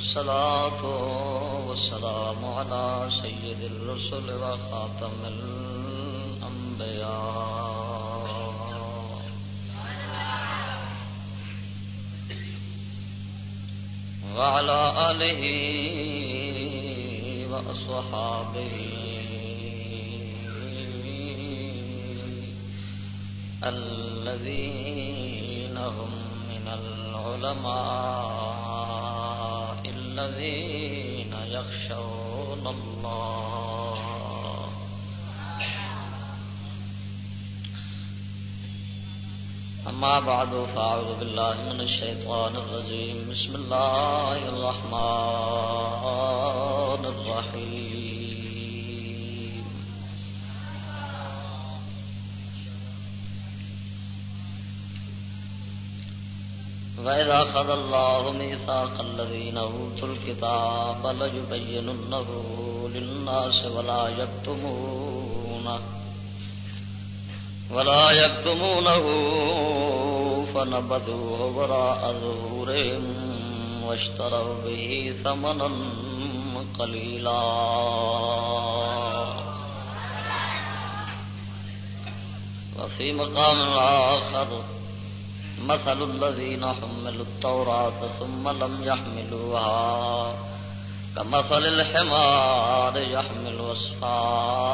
والصلاة والسلام على سيد الرسل وخاتم الأنبياء. وعلى آله وأصحابه. الذين هم من العلماء. الذين يخشون الله. أما بعد فأعوذ بالله من الشيطان الرجيم. بسم الله الرحمن الرحيم. وإذا أخذ الله ميثاق الذين أوتوا الكتاب ليبيننه للناس ولا يكتمونه ولا يكتمونه فنبذوه وراء ظهورهم واشتروا به ثمنا قليلا وفي مقام آخر مثل الذين حملوا التوراة ثم لم يحملوها كمثل الحمار يحمل أسفارا.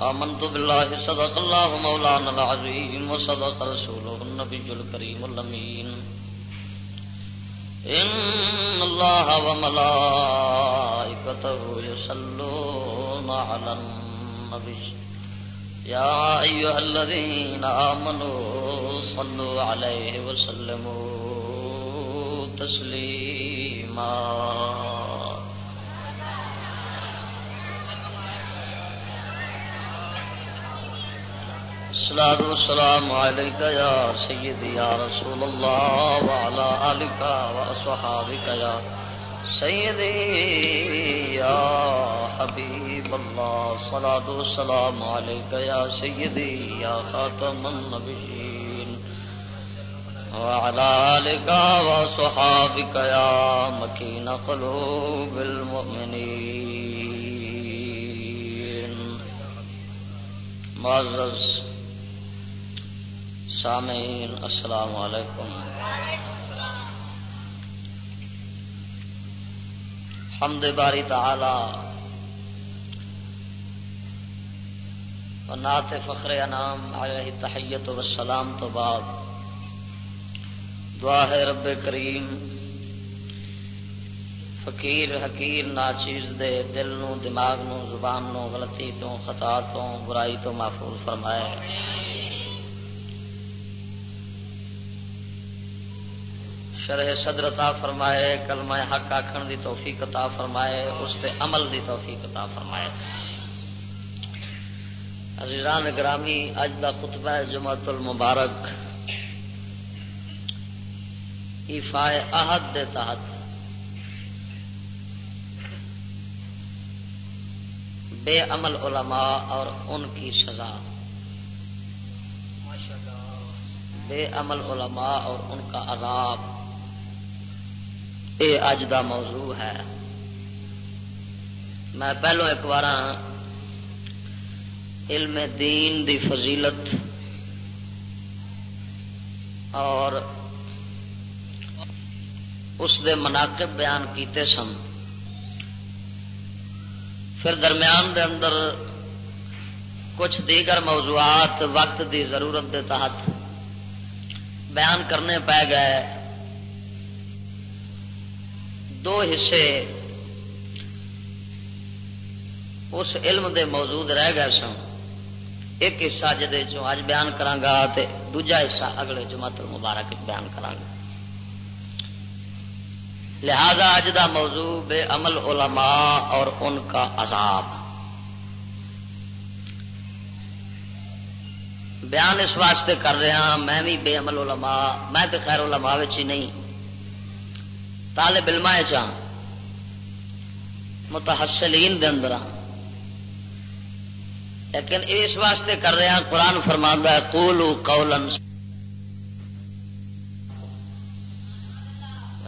آمنت بالله، صدق الله مولانا العظيم، وصدق رسوله النبي الكريم الأمين. إن الله وملائكته يصلون على النبي. يا أيها الذين آمنوا صلوا عليه وسلموا تسليما. الصلاة والسلام عليك يا سيدي يا رسول الله وعلى آلك وأصحابك يا رسول سيدي يا حبيب الله صلاة والسلام عليك يا سيدي يا خاتم النبيين وعلى آلك وصحابك يا مكين قلوب المؤمنين معزز سامعین، السلام علیکم۔ حمد باری تعالی و نعت فخر انام علیہ تحیت و سلام تو بعد دعا ہے رب کریم فقیر حکیر ناچیز دے دل نو، دماغ نو، زبان نو، غلطی تو، خطا تو، برائی تو محفوظ فرمائے۔ شرح صدر عطا فرمائے، کلمہ حق آخر دی توفیق عطا فرمائے، اس تے عمل دی توفیق عطا فرمائے۔ عزیزان گرامی اج دا خطبہ جمعت المبارک۔ ایفائے احد دے تحت۔ بے عمل علماء اور ان کی سزا۔ بے عمل علماء اور ان کا عذاب۔ یہ اج دا موضوع ہے میں پہلو ایک بار علم دین دی فضیلت اور اس دے مناقب بیان کیتے سن پھر درمیان دے اندر کچھ دیگر موضوعات وقت دی ضرورت دے تحت بیان کرنے پی گئے دو حصے اس علم دے موجود رہ گئے سن۔ ایک حصہ جہد اج بیان کرانگا تے دوجا حصہ اگلے جماعت المبارک بیان کرانگا لہذا اج دا موضوع بے عمل علماء اور ان کا عذاب۔ بیان اس واسطے کر رہا ہاں، میں بھی بے عمل علماء، میں تو خیر علماء ہی نہیں۔ طالب علم چاہ متحسلین دے اندر۔ لیکن اس واسطے کر رہا قرآن فرما ہے قولو قولا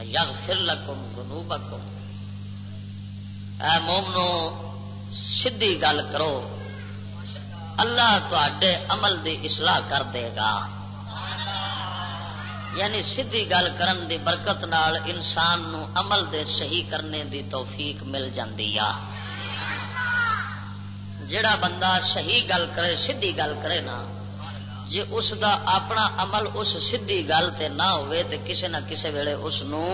یغفر لکم ذنوبکم اے مومنو، سیدھی گل کرو۔ اللہ تے عمل دی اصلاح کر دے گا۔ یعنی سیدھی گل کرن دی برکت نال انسان نو عمل دے صحیح کرنے دی توفیق مل جاندی آ۔ جڑا بندہ صحیح گل کرے، سیدھی گل کرے نا جی اس دا اپنا عمل اس سیدھی گل تے نہ ہوئے تے کسے نہ کسے ویلے اس نو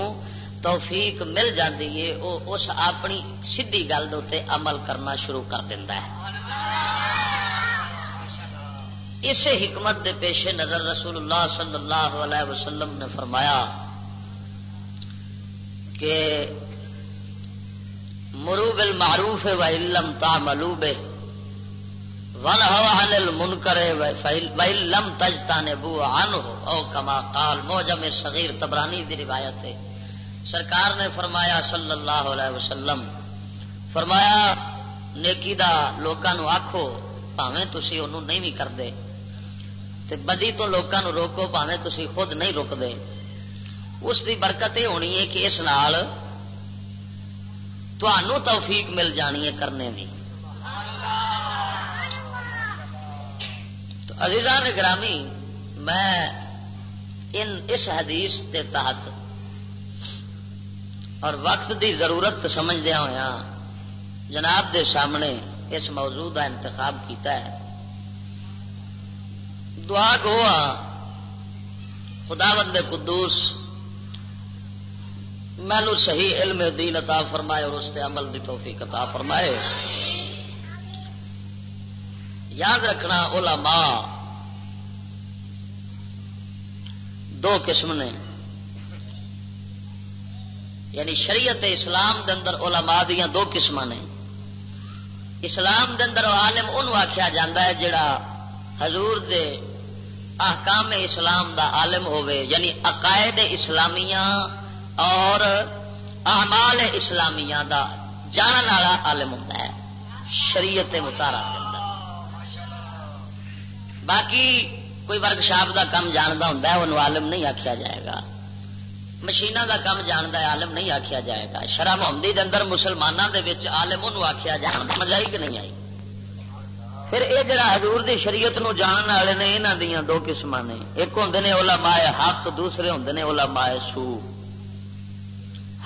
توفیق مل جاتی ہے وہ اس اپنی سیدھی گل دے عمل کرنا شروع کر دینا ہے۔ اسے حکمت دے پیش نظر رسول اللہ صلی اللہ علیہ وسلم نے فرمایا کہ مرو بل معروف و علم تا ملوبے ون ہوا من کرے لم تجتا نے بو آن ہو او کما کال موجم صغیر تبرانی دی روایت ہے۔ سرکار نے فرمایا صلی اللہ علیہ وسلم، فرمایا، نیکی دا لوگوں آخو پاویں تھی انہوں نہیں بھی کرتے تے بدی تو لوگوں روکو پاوے تھی خود نہیں روکتے اس دی برکت یہ ہونی ہے کہ اس نال توفیق مل جانی ہے کرنے کی عزیزان گرامی، میں ان اس حدیث کے تحت اور وقت دی ضرورت سمجھدیا ہوا جناب دے سامنے اس موضوع کا انتخاب کیتا ہے۔ دعا گوا خدا بند قدوس، مینو صحیح علم دین عطا فرمائے اور اس عمل دی توفیق عطا فرمائے۔ یاد رکھنا علماء، دو قسم نے۔ یعنی شریعت اسلام دے اندر علماء دیا دو قسم نے۔ اسلام دے اندر عالم انہوں آخیا جا ہے جڑا حضور دے احکام اسلام دا عالم ہوئے یعنی عقائد اسلامیہ اور اعمال اسلامیہ دا جان والا عالم ہوتا ہے، شریعت متارا باقی کوئی ورک شاپ کا کام جانتا ہوں وہ عالم نہیں آخیا جائے گا۔ مشینوں کا کام جانتا ہے، عالم نہیں آخیا جائے گا۔ شرح محمدی کے اندر مسلمانوں کے آلم انہوں آخیا جان سمجھ کہ نہیں آئی؟ پھر یہ جڑا حضور دی شریعت نو جان والے نے یہاں دیا دو قسم نے، ایک ہوں نے اولا حق دوسرے ہوں نے اولا مائے سو۔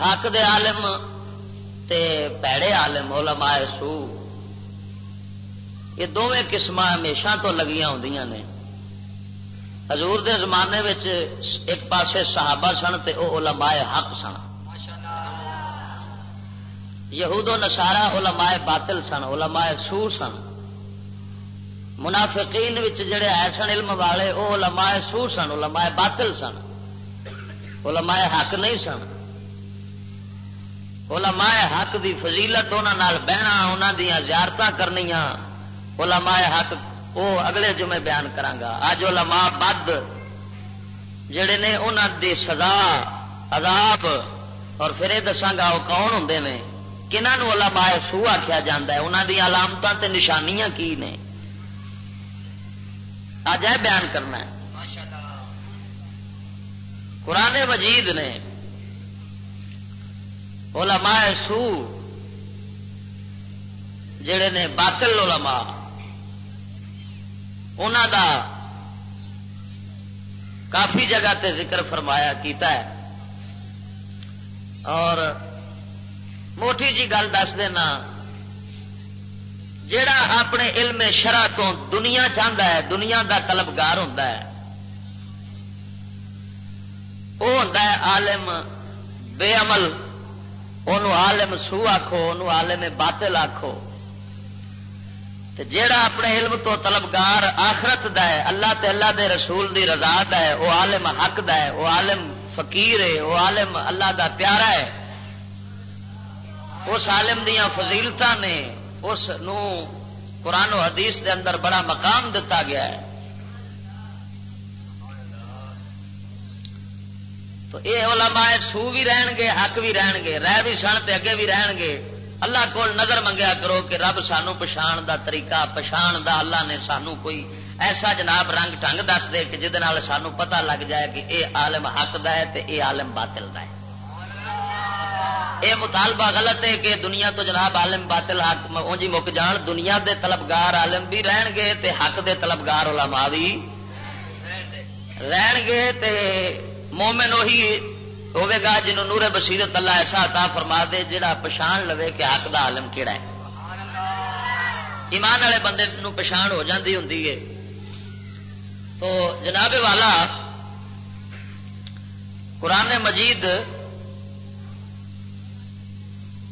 حق دے عالم تے پیڑے عالم اولا مائے سو۔ یہ دونیں قسم ہمیشہ تو لگیاں ہوں نے۔ حضور دے زمانے ایک پاسے صحابہ سن تے او علماء حق سن۔ یہود و نسارا علماء باطل سن، علماء سو سن۔ منافقین جڑے آئے سن، علم والے وہ علماء سور سن، علماء باطل سن، علماء حق نہیں سن۔ علماء حق دی فضیلت انہوں بہنا انہوں دیا زیارت کرنی علماء حق وہ اگلے جمعے بیان کرانگا۔ اج علماء بد، جڑے نے انہوں دی سزا، عذاب، اور پھر یہ دساگا وہ کون ہوں نے؟ کنہوں علماء سو آخیا جا انہوں دیا علامت نشانیاں کی نے؟ آج ہے بیان کرنا ہے۔ قرآن مجید نے علماء سو جڑے نے باطل علماء انہوں دا کافی جگہ تے ذکر فرمایا، کیتا ہے۔ اور موٹی جی گل دس دینا جڑا اپنے علم شرع تو دنیا چاہتا ہے، دنیا دا طلبگار ہوتا ہے وہ ہوتا ہے عالم بے عمل ان عالم سو آخو ان عالم باطل آخو جیڑا اپنے علم تو طلبگار آخرت دا ہے، اللہ تے اللہ دے رسول دی رضا دا ہے وہ عالم حق دا ہے وہ عالم فقیر ہے وہ عالم اللہ دا پیارا ہے۔ اس عالم دیا فضیلت نے اس قرآن و حدیث دے اندر بڑا مقام دتا گیا ہے۔ تو یہ علماء سو بھی رہن گے، حق بھی رہن گے، رہ بھی سن اگے بھی رہن گے۔ اللہ کو نظر منگیا کرو کہ رب سانو پچھان دا طریقہ، پچھان دا اللہ نے سانو کوئی ایسا جناب رنگ ٹنگ دس دے کہ جہد سانو پتہ لگ جائے کہ اے عالم حق دا ہے تے اے عالم باطل دا ہے۔ یہ مطالبہ غلط ہے کہ دنیا تو جناب عالم باطل حق جی مک جان، دنیا دے طلبگار عالم بھی رہن گے تے حق دے طلبگار علماء بھی رہن گے تے مومن وہی ہوے گا جنہوں نور بصیرت اللہ ایسا عطا فرما دے جڑا پچھان لوے کہ حق دا عالم کیڑا ہے۔ ایمان والے بندے نو پچھان ہو جاتی ہوں تو جناب والا قرآن مجید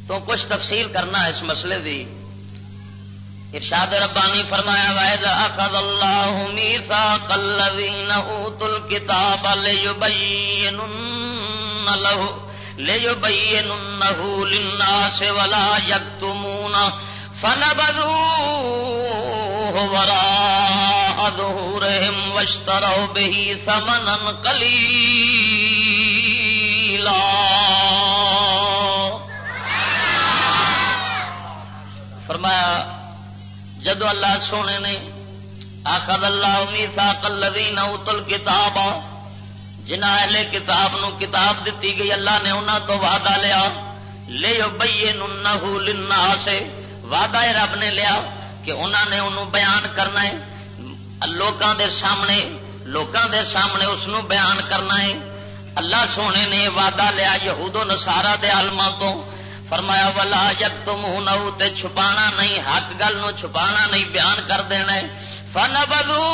تو کچھ تفصیل کرنا اس مسئلے دی۔ ارشاد ربانی فرمایا وائد اخذ اللہ میثاق الذین اوتوا الكتاب لیبینن له لیبیننه للناس ولا یکتمون فنبذوه وراء ظهورهم واشتروا به ثمنا قليلا فرمایا، جدو اللہ سونے نے آخر اللہ میسا کلوی نوتل کتاب جنہ اہل کتاب نو کتاب دیتی گئی، اللہ نے انہوں تو وعدہ لیا لے بئیے نو وعدہ رب نے لیا کہ انہوں نے انہوں بیان کرنا ہے، لوکاں دے سامنے، لوکاں دے سامنے اس نو بیان کرنا ہے، اللہ سونے نے وعدہ لیا یہود و نسارا دے علماء تو فرمایا والا جگ تم ہوں چھپا نہیں، حق گل نو چھپا نہیں، بیان کر دینا فن بدو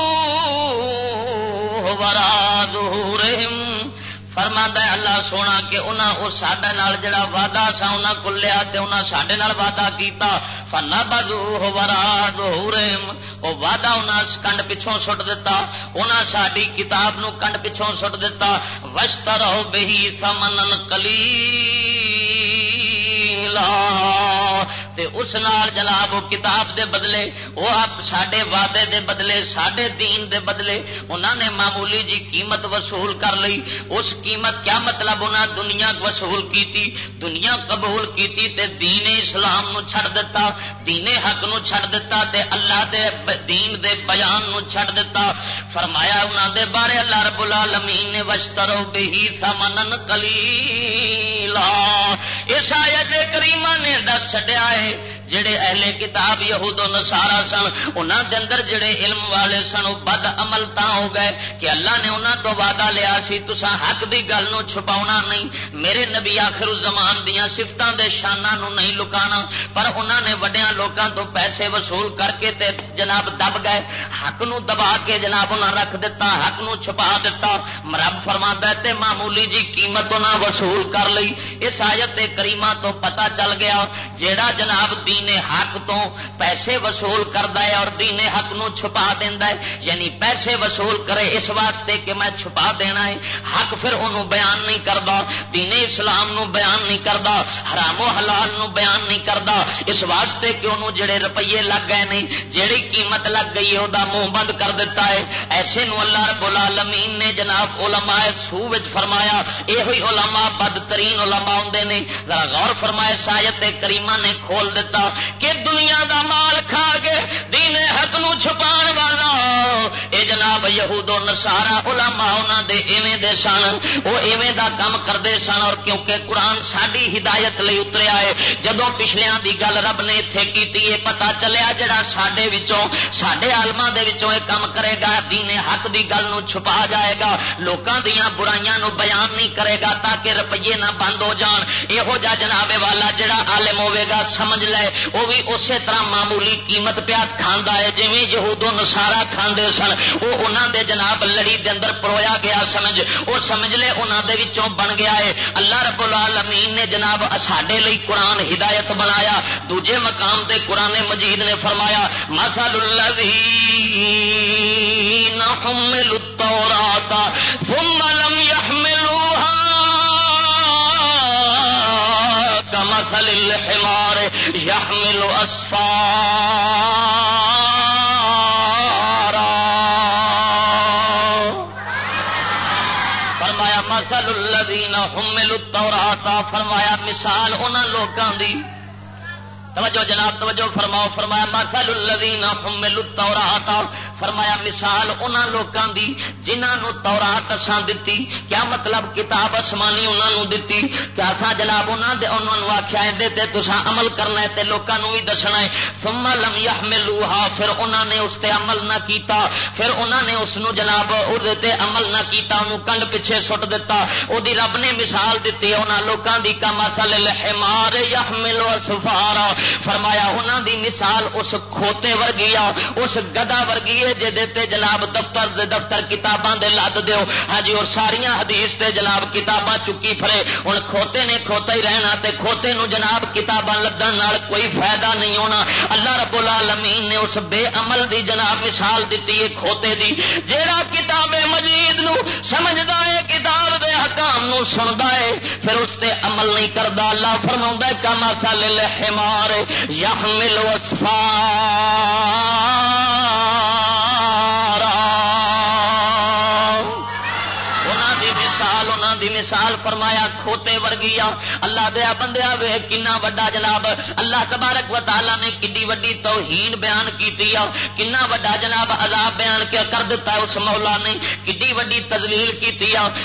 فرما اللہ سونا کہ انہاں انہوں سڈے جڑا وعدہ سا انہوں کو لیا انہیں سڈے وعدہ کیتا۔ فن بدو ورا دہورم وہ وعدہ انہیں کنڈ پچھوں سٹ دتا۔ انہیں ساری کتاب نو کنڈ پچھوں سٹ دتا۔ وشتر ہو بہی سمن کلی تے اس نال جناب وہ کتاب دے بدلے، وہ آپ سڈے وعدے دے بدلے سڈے دین دے بدلے انہوں نے معمولی جی قیمت وصول کر لی۔ اس قیمت کیا مطلب انہیں دنیا وصول کیتی؟ دنیا قبول کیتی تے دین اسلام نو چھڑ دیتا دین حق نو چھڑ دیتا تے اللہ دے دین دے بیان نو چھڑ دیتا فرمایا انہوں دے بارے اللہ رب العالمین نے، وشترو بہی سمنن کلیلا اس آیت کریمہ نے دس چڈیا ہے۔ جڑے اہل کتاب یہود و نسارا سن انہوں دے اندر جڑے علم والے سن، وہ بد عمل تا ہو گئے کہ اللہ نے انہوں تو وعدہ لیا سی تسا حق دی گل نو چھپاونا نہیں۔ میرے نبی آخر زمان دیا سفتوں دے شانہ نو نہیں لکانا، پر انہوں نے وڈیا لوگوں تو پیسے وصول کر کے تے جناب دب گئے۔ حق نو دبا کے جناب انہیں رکھ دیتا حق نو چھپا دیتا مرب فرما تے معمولی جی قیمت انہیں وصول کر لی۔ اس آیت کریمہ تو پتا چل گیا، جیڑا جناب دی دین حق تو پیسے وصول کرتا ہے اور دین حق نو چھپا دینا ہے۔ یعنی پیسے وصول کرے اس واسطے کہ میں چھپا دینا ہے۔ حق پھر انہوں بیان نہیں کرتا دین اسلام نو بیان نہیں کرتا حرام و حلال نو بیان نہیں کرتا اس واسطے کہ انہوں جڑے روپیے لگ گئے نہیں جیڑی قیمت لگ گئی ہے وہ منہ بند کر دیتا ہے۔ ایسے نو اللہ رب العالمین نے جناب علماء سو فرمایا یہ علماء بدترین علماء ہوں نے۔ ذرا غور فرمائے سایت کریمہ نے کھول دیتا۔ کہ دنیا دا مال کھا کے دین حق نو چھپا والا۔ اے جناب یہود نسارا علماء انہاں دے ایویں دے سن، وہ ایویں دا کام کرتے سن اور کیونکہ قرآن ساری ہدایت لئی اتریا ہے جدو پچھلیاں دی گل رب نے اتنے کی پتا چلیا جڑا سڈے سڈے آلما یہ کام کرے گا، دین حق دی گل نو چھپا جائے گا۔ لوگوں دیا برائیاں نو بیان نہیں کرے گا تاکہ روپیے نہ بند ہو جان۔ یہو جا جناب والا جڑا عالم ہوے گا، سمجھ لے۔ وہ بھی اسی طرح معمولی قیمت پیا کھانا ہے جی یہودو نسارا کھانے سن، وہ انہوں دے جناب لڑی دے اندر پرویا گیا سمجھ، وہ سمجھ لے انہوں دے وچوں بن گیا ہے۔ اللہ رب العالمین نے جناب ساڈے لی قرآن ہدایت بنایا، دوجے مقام تے قرآن مجید نے فرمایا مسل حملوا التوراة ثم لم يحملوها كمثل الحمار يحمل أسفارا. فرمایا مثل الذين حملوا التوراة فرمایا مثال انہاں لوکاں دی توجہ جناب، توجہ فرماؤ، فرمایا مسل الذین حملوا التوراۃ فرمایا مثال ان لوگوں دی جنہوں تورات اساں دتی، کیا مطلب کتاب آسمانی انہوں دتی؟ کیا سا جناب انہاں دے، انہاں نو انہوں آخیا تے تسا عمل کرنا ہے تے لوگوں بھی دسنا ہے۔ ثم لم يحملوها، پھر انہوں نے اس تے عمل نہ کیتا۔ پھر انہوں نے اس نو جناب اور تے عمل نہ کیتا انہوں کنڈ پیچھے سٹ دیتا او دی رب نے مثال دیتی انہوں لوگوں دی کا مسل الحمار يحمل اسفارا فرمایا انہوں دی مثال اس کھوتے ورگی آ، اس گدا ورگی ہے جی جناب دفتر دے دفتر کتاباں دے لد دیو۔ ہاں جی اور ساریا حدیث تے جناب کتاباں چکی پھرے۔ ہوں کھوتے نے کھوتا ہی رہنا تے کھوتے نو جناب کتاباں لدن کوئی فائدہ نہیں ہونا۔ اللہ رب العالمین نے اس بے عمل دی جناب مثال دیتی ہے کھوتے دی۔ جیڑا کتاب مجید نو سمجھدا ہے، کتاب دے حکام نو سندا ہے، پھر اس تے عمل نہیں کردا۔ اللہ فرماوندا ہے، کما سال الحمار یحمل وصفار مثال فرمایا، کھوتے ورگی اللہ دیا بندیا وے کنا وڈا جناب۔ اللہ تبارک و تعالی نے کڈی وڈی توہین بیان کی کنا وڈا جناب عذاب بیان کیا، کر دیتا ہے اس مولا نے۔ کڈی وڈی تزلیل کی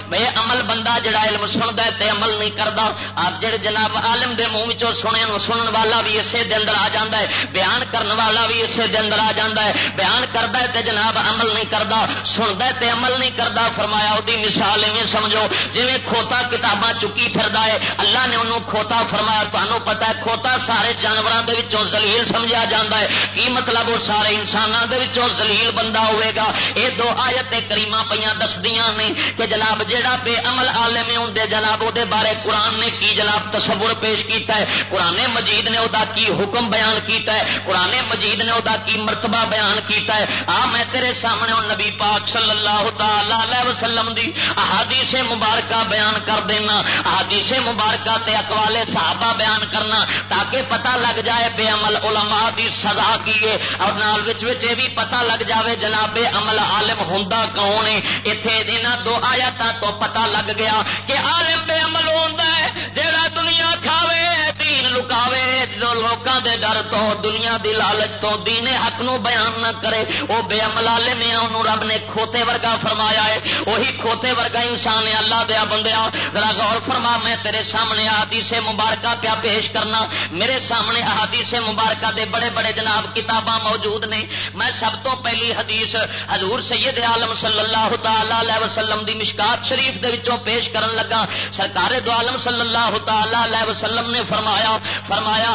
بے عمل بندہ جڑا علم سنتا ہے، تے عمل نہیں کرتا آپ جڑے جناب عالم دے منہ سنے سنن والا بھی اسے دے اندر آ جاتا ہے، بیان کرن والا بھی اسے دے اندر آ جاتا ہے۔ بیان کرتا ہے تے جناب عمل نہیں کرتا سنتا ہے تے عمل نہیں کرتا فرمایا وہ مثال ایویں سمجھو جی کھوتا کتاباں چکی پھر ہے۔ اللہ نے انہوں کھوتا فرمایا تمہوں پتا ہے کھوتا سارے جانوروں کے زلیل سمجھا جا ہے۔ کی مطلب وہ سارے انسانوں کے زلیل بندہ ہوئے گا؟ یہ دو آیت کریم پہ دسدیاں نے کہ جناب جہاں بے عمل آلے میں ہوں جناب وہ بارے قرآن نے کی جناب تصور پیش کیتا ہے؟ قرآن مجید نے وہ کی حکم بیان کیتا ہے؟ قرآن مجید نے وہ کی مرتبہ بیان کیتا ہے؟ آ میں تیرے سامنے نبی پاک صلی اللہ تعالی وسلم دی۔ احادیث مبارکہ بیان کر دینا، حدیث مبارکہ تے اقوال صحابہ بیان کرنا تاکہ پتہ لگ جائے بے عمل علماء دی سزا کیے اور نال وچ وچ یہ بھی پتہ لگ جاوے جناب عمل عالم ہوندا کون ہے۔ ایتھے دینا دو آیاتاں تو پتہ لگ گیا کہ عالم بے عمل ہوندا ہے، جیڑا دنیا کھاوے، دین لکاوے۔ جو لوکاں دے ڈر تو، دنیا دی لالچ تو دین حق نو بیان نہ کرے، او بے عمل عالم ہے، انہوں رب نے کھوتے ورگا فرمایا ہے۔ وہی کھوتے ورگا انسان ہے، اللہ دیا بندیا ذرا غور فرما، میں تیرے سامنے آدی سے مبارکہ پیا پیش کرنا؟ میرے سامنے آدی سے مبارکہ دے بڑے بڑے جناب کتاباں موجود نے۔ میں سب تو پہلی حدیث حضور سید عالم صلی اللہ تعالی علیہ وسلم دی مشکات شریف دے وچوں پیش کرن لگا۔ سرکار دو عالم صلی اللہ تعالی علیہ وسلم نے فرمایا فرمایا،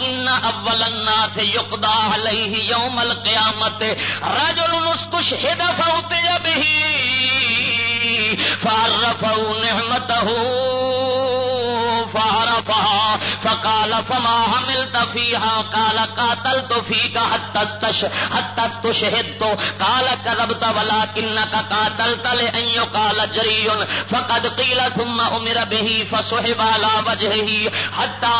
ان اول الناس یقضى علیہ یوم القیامت، رجل استشهد فوتي به فعرفه نعمته فعرفها فقال فما حملت فيها، قال قاتلت فيك حتى استش، حتى استشهدت. قال كذبت ولكنك قاتلت لأن يقال جري. فقد قيل ثم أمر به، فصحب على وجهه حتى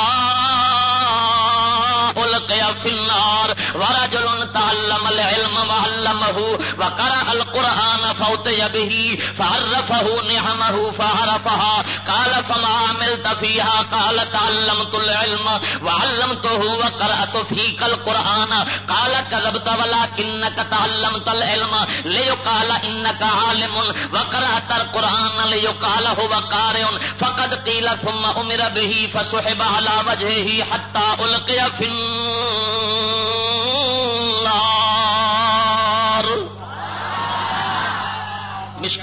القيا في النار. ورجل تعلم العلم وعلمه وقرأ القرآن فوتي به، فعرفه نعمه فعرفها. قال فما عملت فيها، قال تعلمت العلم وعلمته وقرأت فيك القرآن قال كذبت ولكنك تعلمت العلم ليقال إنك عالم، وقرأت القرآن ليقال هو قارئ فقد قيل ثم أمر به فسحب على وجهه حتى ألقي في النار۔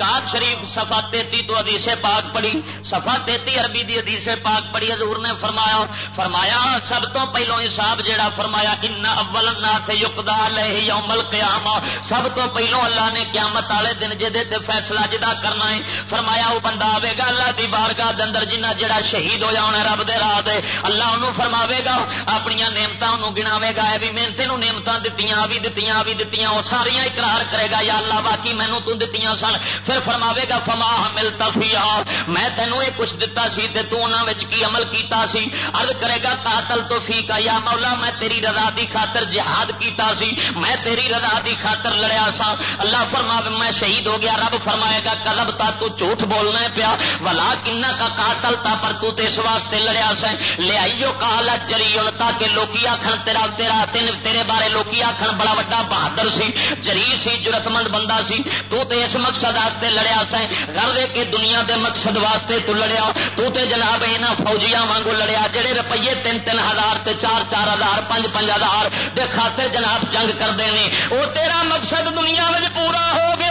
مشکات شریف سفا تیتی تو ادیس پاک پڑی سفا تیتی عربی دی ادیس پاک پڑی حضور نے فرمایا فرمایا، سب تو پہلو حساب جیڑا فرمایا، ان اول نات یقدا لہ یوم القیامہ سب تو پہلو اللہ نے قیامت والے دن جے دے فیصلہ جدا کرنا ہے۔ فرمایا وہ بندہ آئے گا اللہ دی بارگاہ دے اندر جنہ جڑا شہید ہو جانا رب دے راہ دے، اللہ انہوں فرماوے گا اپنی نعمتاں نعمتوں گناوے گا اے بھی محنت نعمت دتیاں بھی دتیاں بھی دتیاں وہ ساریا اقرار کرے گا، یا اللہ باقی مینو تو دتیاں سن۔ پھر فرماوے گا، فما ملتا فیا میں تینوں یہ کچھ دتا سی تے تو انہاں وچ کی عمل کیتا سی۔ عرض کرے گا، قاتل تو فی کا یا مولا، میں تیری رضا دی خاطر جہاد کیتا سی۔ میں تیری رضا دی خاطر لڑیا سا۔ اللہ فرما میں شہید ہو گیا۔ رب فرمائے گا کلب تا تو جھوٹ بولنا پیا۔ ولا کنا کا قاتل تا، پر تو تے اس واسطے لڑیا سا۔ لے آئیو کالا جری تاکہ لوکی آخر تیرا تیرا تین تیرے بارے لوکی آخر بڑا وڈا بہادر سی، جری سی جرت مند بندہ سی۔ تو تے اس مقصد واسطے لڑیا سائیں گھر دے کے دنیا دے مقصد واسطے تو لڑیا۔ تو تے جناب یہاں فوجیاں وانگو لڑیا، جڑے روپیے تین تین ہزار تے چار چار ہزار پانچ پانچ ہزار دے خاطر جناب جنگ کرتے ہیں وہ تیرا مقصد دنیا میں پورا ہو گیا۔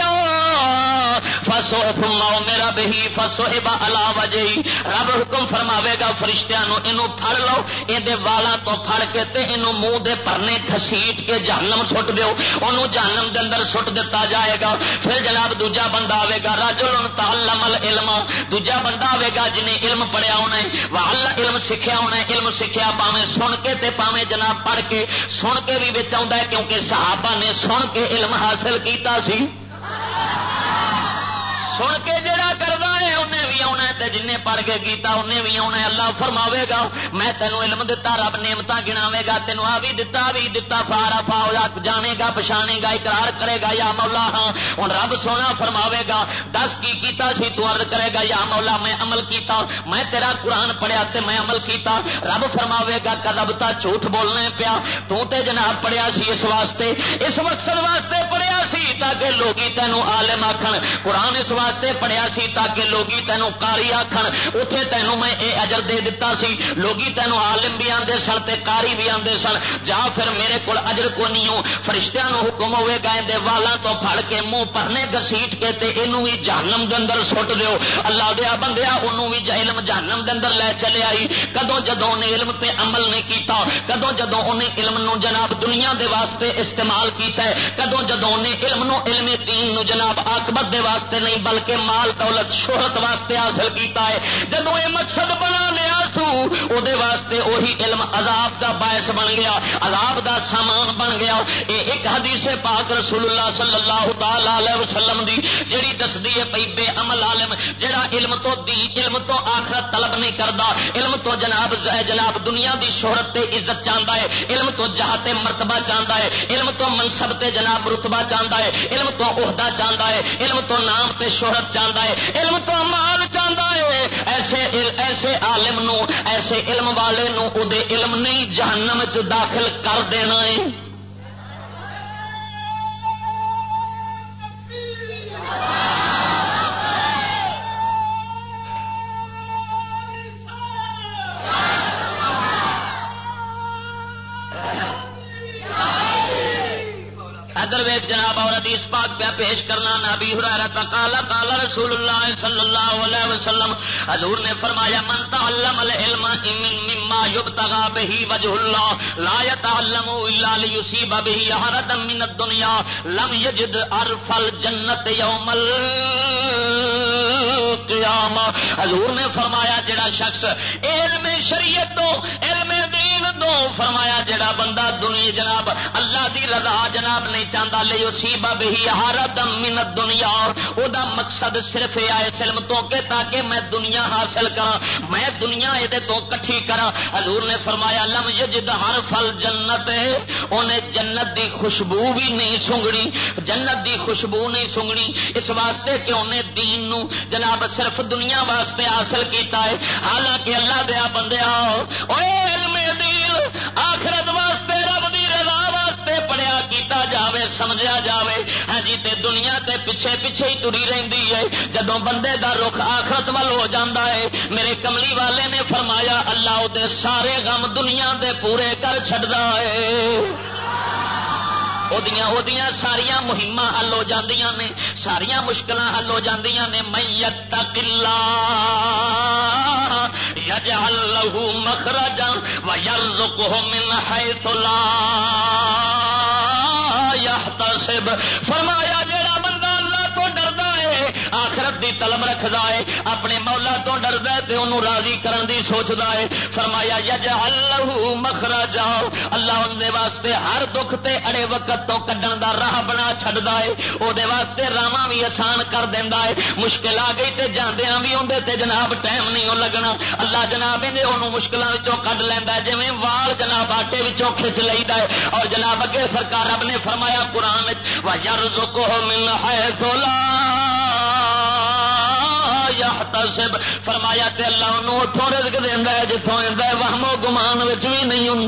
فسو فماؤ میرا بہی فسو با الا وجہ رب حکم فرماوے گا، فرشتیاں یہ پھڑ لو یہ والا تو پھڑ کے تے اینو منہ دے پرنے کھسیٹ کے جہنم سٹ دیو انہوں جہنم دے اندر سٹ دیتا جائے گا۔ پھر جناب دوجا بندہ آئے گا راجل تعلم العلم۔ دوجا بندہ آئے گا جنہیں علم پڑھیا ہونا ہے وال علم سیکھیا ہونا ہے، علم سیکھیا پاویں سن کے تے پاویں جناب پڑھ کے، سن کے بھی بچ ہے کیونکہ صحابہ نے سن کے علم حاصل کیتا سی۔ سن کے جڑا کرتا انہیں بھی آنا ہے جن پڑھ کے کیتا انہیں بھی آنا ہے، اللہ فرماوے گا، میں تینوں علم دتا، رب نعمت گناوے گا تینوں آ بھی دتا بھی دتا، فارا فا جانے گا، پچھانے گا، اقرار کرے گا، یا مولا ہاں ہوں رب سونا فرماوے گا، دس کی کیتا سی تو عرض کرے گا، یا مولا میں عمل کیتا، میں تیرا قرآن پڑھیا تے میں عمل کیتا، رب فرماوے گا کدب تا جھوٹ بولنے پیا، تو تے جناب پڑھیا سی اس واسطے، اس مقصد واسطے پڑھیا سی تاکہ لوگ تینوں عالم آخر قرآن اس واسطے واسطے پڑھیا سی تاکہ لوگ تینوں کاری آخر اتے تینوں میں یہ اجر دے دیتا سی۔ لوگ تینوں عالم بھی آتے سن تے کاری بھی آتے سن۔ جا پھر میرے کو اجر کو نہیں ہوں فرشتہ حکم ہوئے گا دے والا تو پھڑ کے منہ پرنے گسیٹ کے تے اینو بھی جہنم دے اندر سٹ دیو۔ اللہ دیا بندیا انہوں بھی علم جہنم دے اندر لے چلے آئی۔ کدو جدو نے علم پہ عمل نہیں کیتا کدو جدو انہیں علم نو جناب دنیا دے واسطے استعمال کیتا ہے کدو جدو نے علم نو، علم دین نو جناب آکبت دے واسطے نہیں، بلکہ مال دولت، شہرت واسطے حاصل کیتا ہے۔ جدو یہ مقصد بنا لیا سو دے واسطے وہی علم عذاب دا باعث بن گیا، عذاب دا سامان بن گیا۔ اے ایک حدیث پاک رسول اللہ صلی اللہ تعالی علیہ وسلم دی جڑی دسدی ہے پئی بے عمل عالم جڑا علم تو دی، علم تو آخرت طلب نہیں کردا۔ علم تو جناب جناب دنیا دی شہرت تے عزت چاہتا ہے، علم تو جہاتے مرتبہ چاہتا ہے، علم تو منصب تے جناب رتبہ چاہتا ہے، علم تو عہدہ چاہتا ہے، علم تو نام تے شہرت چاہتا ہے، علم تو مال چاہتا ہے۔ ایسے ایسے عالم نو ایسے علم والے نو دے علم نہیں جہنم چ داخل کر دینا ہے۔ ادر ویک جناب اور حدیث پاک پہ پیش کرنا نبی ہرارا کالا کالا رسول اللہ صلی اللہ علیہ وسلم، حضور نے فرمایا، من تعلم العلم مما يبتغى به وجه الله لا يتعلم الا ليصيب به حردا من الدنيا لم يجد عرف الجنه يوم القيامه حضور نے فرمایا، جڑا شخص علم شریعت تو علم دین دو، فرمایا، جڑا بندہ دنیا جناب، اللہ دی رضا جناب نے نہیں چاہتا، لے اسی بب ہی ہر دم منت دنیا او دا مقصد صرف یہ آئے سلم تو کہ تاکہ میں دنیا حاصل کرا میں دنیا یہ تو کٹھی کرا حضور نے فرمایا، لم یجد ہر فل جنت انہیں جنت دی خوشبو بھی نہیں سنگنی۔ جنت دی خوشبو نہیں سنگنی۔ اس واسطے کہ انہیں دین نو جناب صرف دنیا واسطے حاصل کیتا ہے۔ حالانکہ اللہ دیا بندیا علم دین سمجھا جاوے۔ ہاں جی تے دنیا تے پیچھے پیچھے ہی تری رہی ہے۔ جدو بندے دا رخ آخرت ول ہو جاتا ہے، میرے کملی والے نے فرمایا، اللہ دے سارے غم دنیا دے پورے کر چڑھتا ہے۔ ساریا مہم حل ہو جاندیاں نے ساریا مشکل حل ہو جاندیاں نے۔ میت کلا یجعل له مخرجا ويرزقه من حيث لا۔ مناسب فرمایا جی دی طلب رکھدا ہے، اپنے مولا تو ڈردا ہے تے انہوں راضی کرن دی سوچدا ہے۔ فرمایا، یجعل له مخرجا۔ اللہ ان دے واسطے ہر دکھ تے اڑے وقت تو کڈن دا راہ بنا چھڈدا ہے۔ او دے واسطے راواں بھی آسان کر دیندا ہے۔ مشکل آ گئی تے جاندیاں بھی ہوندے تے جناب ٹائم نہیں لگنا۔ اللہ جناب نے انہوں مشکلاں وچوں کڈ لیندا ہے وال جناب آٹے کھچ لئیدا ہے۔ اور جناب اگے سرکار رب نے فرمایا، قرآن وچ، وَيَرْزُقُهُ مِنْ حَيْثُ لَا يحتسب. فرمایا تے اللہ انہوں اتوں رزق دینا ہے جتوں آتا ہے وہمو گمان بھی نہیں ہوں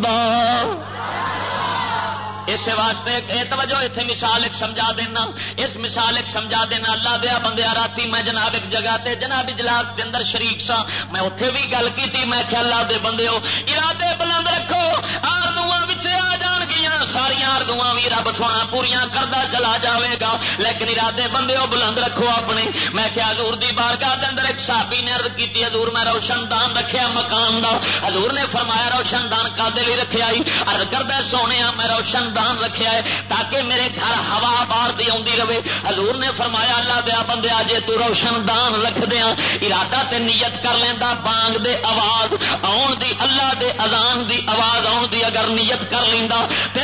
اس واسطے یہ توجہ اتنے مثال ایک سمجھا دینا۔ اس مثال ایک سمجھا دینا۔ اللہ دیا بندیا رات میں جناب ایک جگہ تے جناب اجلاس کے اندر شریک سا میں اتے بھی گل کی میں کیا اللہ دے بندے ہو ارادے بلند رکھو۔ آردو آ جان گیا ساریا آردو بھی رب سونا پوریا کرتا چلا جاوے گا لیکن ارادے بندے ہو بلند رکھو اپنے۔ میں کیا حضور دی بارگاہ کے اندر ایک صحابی نے ارد کی حضور میں روشن دان رکھیا مکان دا۔ حضور نے فرمایا، روشن دان کا دل رکھا ارد کردہ سونے میں روشن دان رکھا ہے تاکہ میرے گھر ہوا بار دی آتی رہے۔ حضور نے فرمایا، اللہ دیا بندے جی تو روشن دان رکھ دیا۔ ارادہ تے نیت کر لینا بانگ دے آواز آن دی، اللہ دے اذان دی آواز آن دی، اگر نیت کر لینا تے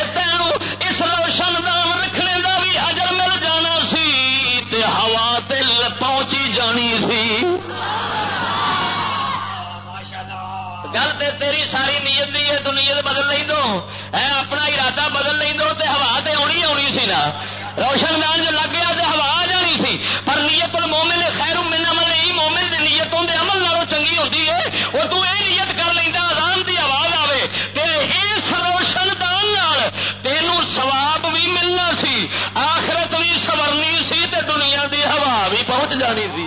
تیری ساری نیت دی تو نیت بدل نہیں دو اے اپنا ارادہ بدل نہیں دو تے ہوا تے آنی آنی سی نا۔ روشن دان جو لگ گیا تے ہوا آ جانی سی۔ پر نیت المومن خیر من عمل نہیں، مومن دی نیت دے عمل نالوں چنگی ہوتی ہے وہ تو اے نیت کر لینا آرام دی آواز آوے۔ تے اس روشن دان نال تینوں ثواب بھی ملنا سی، آخرت بھی سورنی سی تے دنیا دی ہوا بھی پہنچ جانی سی۔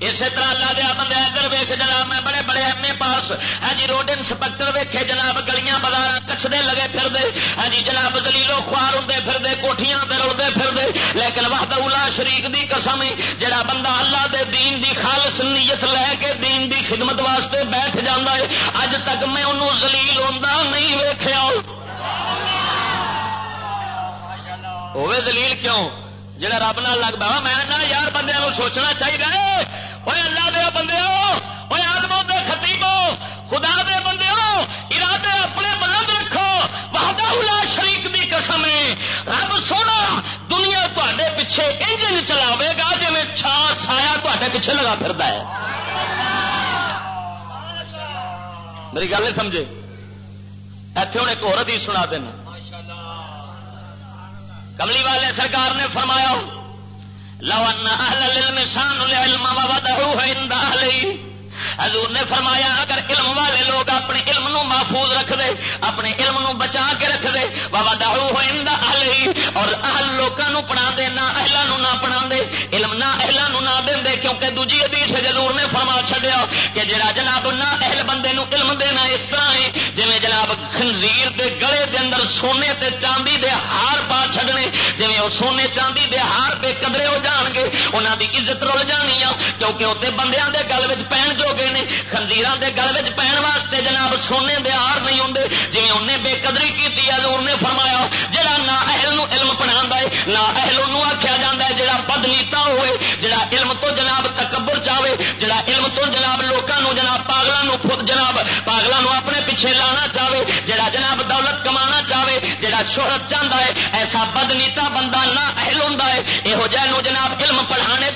اسی طرح اللہ دیا بندے ادھر ویخ جناب میں بڑے بڑے ایم اے پاس۔ ہاں جی روڈ انسپیکٹر ویکھے جناب گلیاں بازار کچھدے لگے پھر دے ہاں جی جناب دلیلو خوار ہوں پھر دے کوٹیاں تے رلتے پھر دے لیکن وحد اولا شریک دی قسم جڑا بندہ اللہ دے دین دی خالص نیت لے کے دین دی خدمت واسطے بیٹھ جانا ہے اج تک میں انہوں زلیل ہوتا نہیں ویخیا ہوے دلیل کیوں؟ جڑا رب نال لگ پا میں نہ یار بندے سوچنا چاہیے وہ اللہ دے بندے وہ آدموں دے خطیبو خدا دے بندے ہو ارادے اپنے بلند رکھو۔ وحدہ الا شریک دی قسم ہے۔ رب سونا دنیا تے پیچھے انجن چلاوے گا جی چھا سایا تے پیچھے لگا پھردا ہے۔ میری گل نہیں سمجھے؟ ایتھے ہوں ایک عورت ہی سنا دینا کملی والے سرکار نے فرمایا لو ان اہل العلم شان العلم وودعوه عند حضور نے فرمایا، اگر علم والے لوگ اپنے علم نو محفوظ رکھ دے اپنے علم نو بچا کے رکھ دے بابا داڑو عند اهله اور اہل لوکاں نو پڑھا دے نہ اہلا نو نہ پڑھا دے علم نہ اہلا نو نہ دین دے کیونکہ دوجی حدیث حضور نے فرما چھڈیا کہ جڑا جناب نہ اہل بندے نو علم دینا اس طرح ہے، جویں جناب خنزیر دے گلے دے اندر سونے تے چاندی دے ہار پا چھڈنے، جویں او سونے چاندی دے ہار بے قدرے ہو جان گے، انہاں دی عزت رول جانی آ کیونکہ اوتے بندیاں دے گل پہن جو گئے نے خنزیراں دے گل وچ پہن واسطے جناب سونے دے ہار نہیں ہوندے جویں انہیں بے قدری کیتی حضور نے فرمایا جڑا نہ اہل نو علم پڑھاندا ہے نہ اہل نو آکھیا جاندا ہے جڑا بدنیتا ہوئے جڑا علم تو جناب تکبر چاہے جڑا علم تو جناب لوکاں جناب پاگلاں نو خود جناب پاگلاں نو اپنے پیچھے لانا چاہے جڑا جناب دولت کمانا چاہے جڑا شہرت چاہتا ہے ایسا بدنیتا بندہ نہ اہل ہوں یہو جہ جناب علم پڑھانے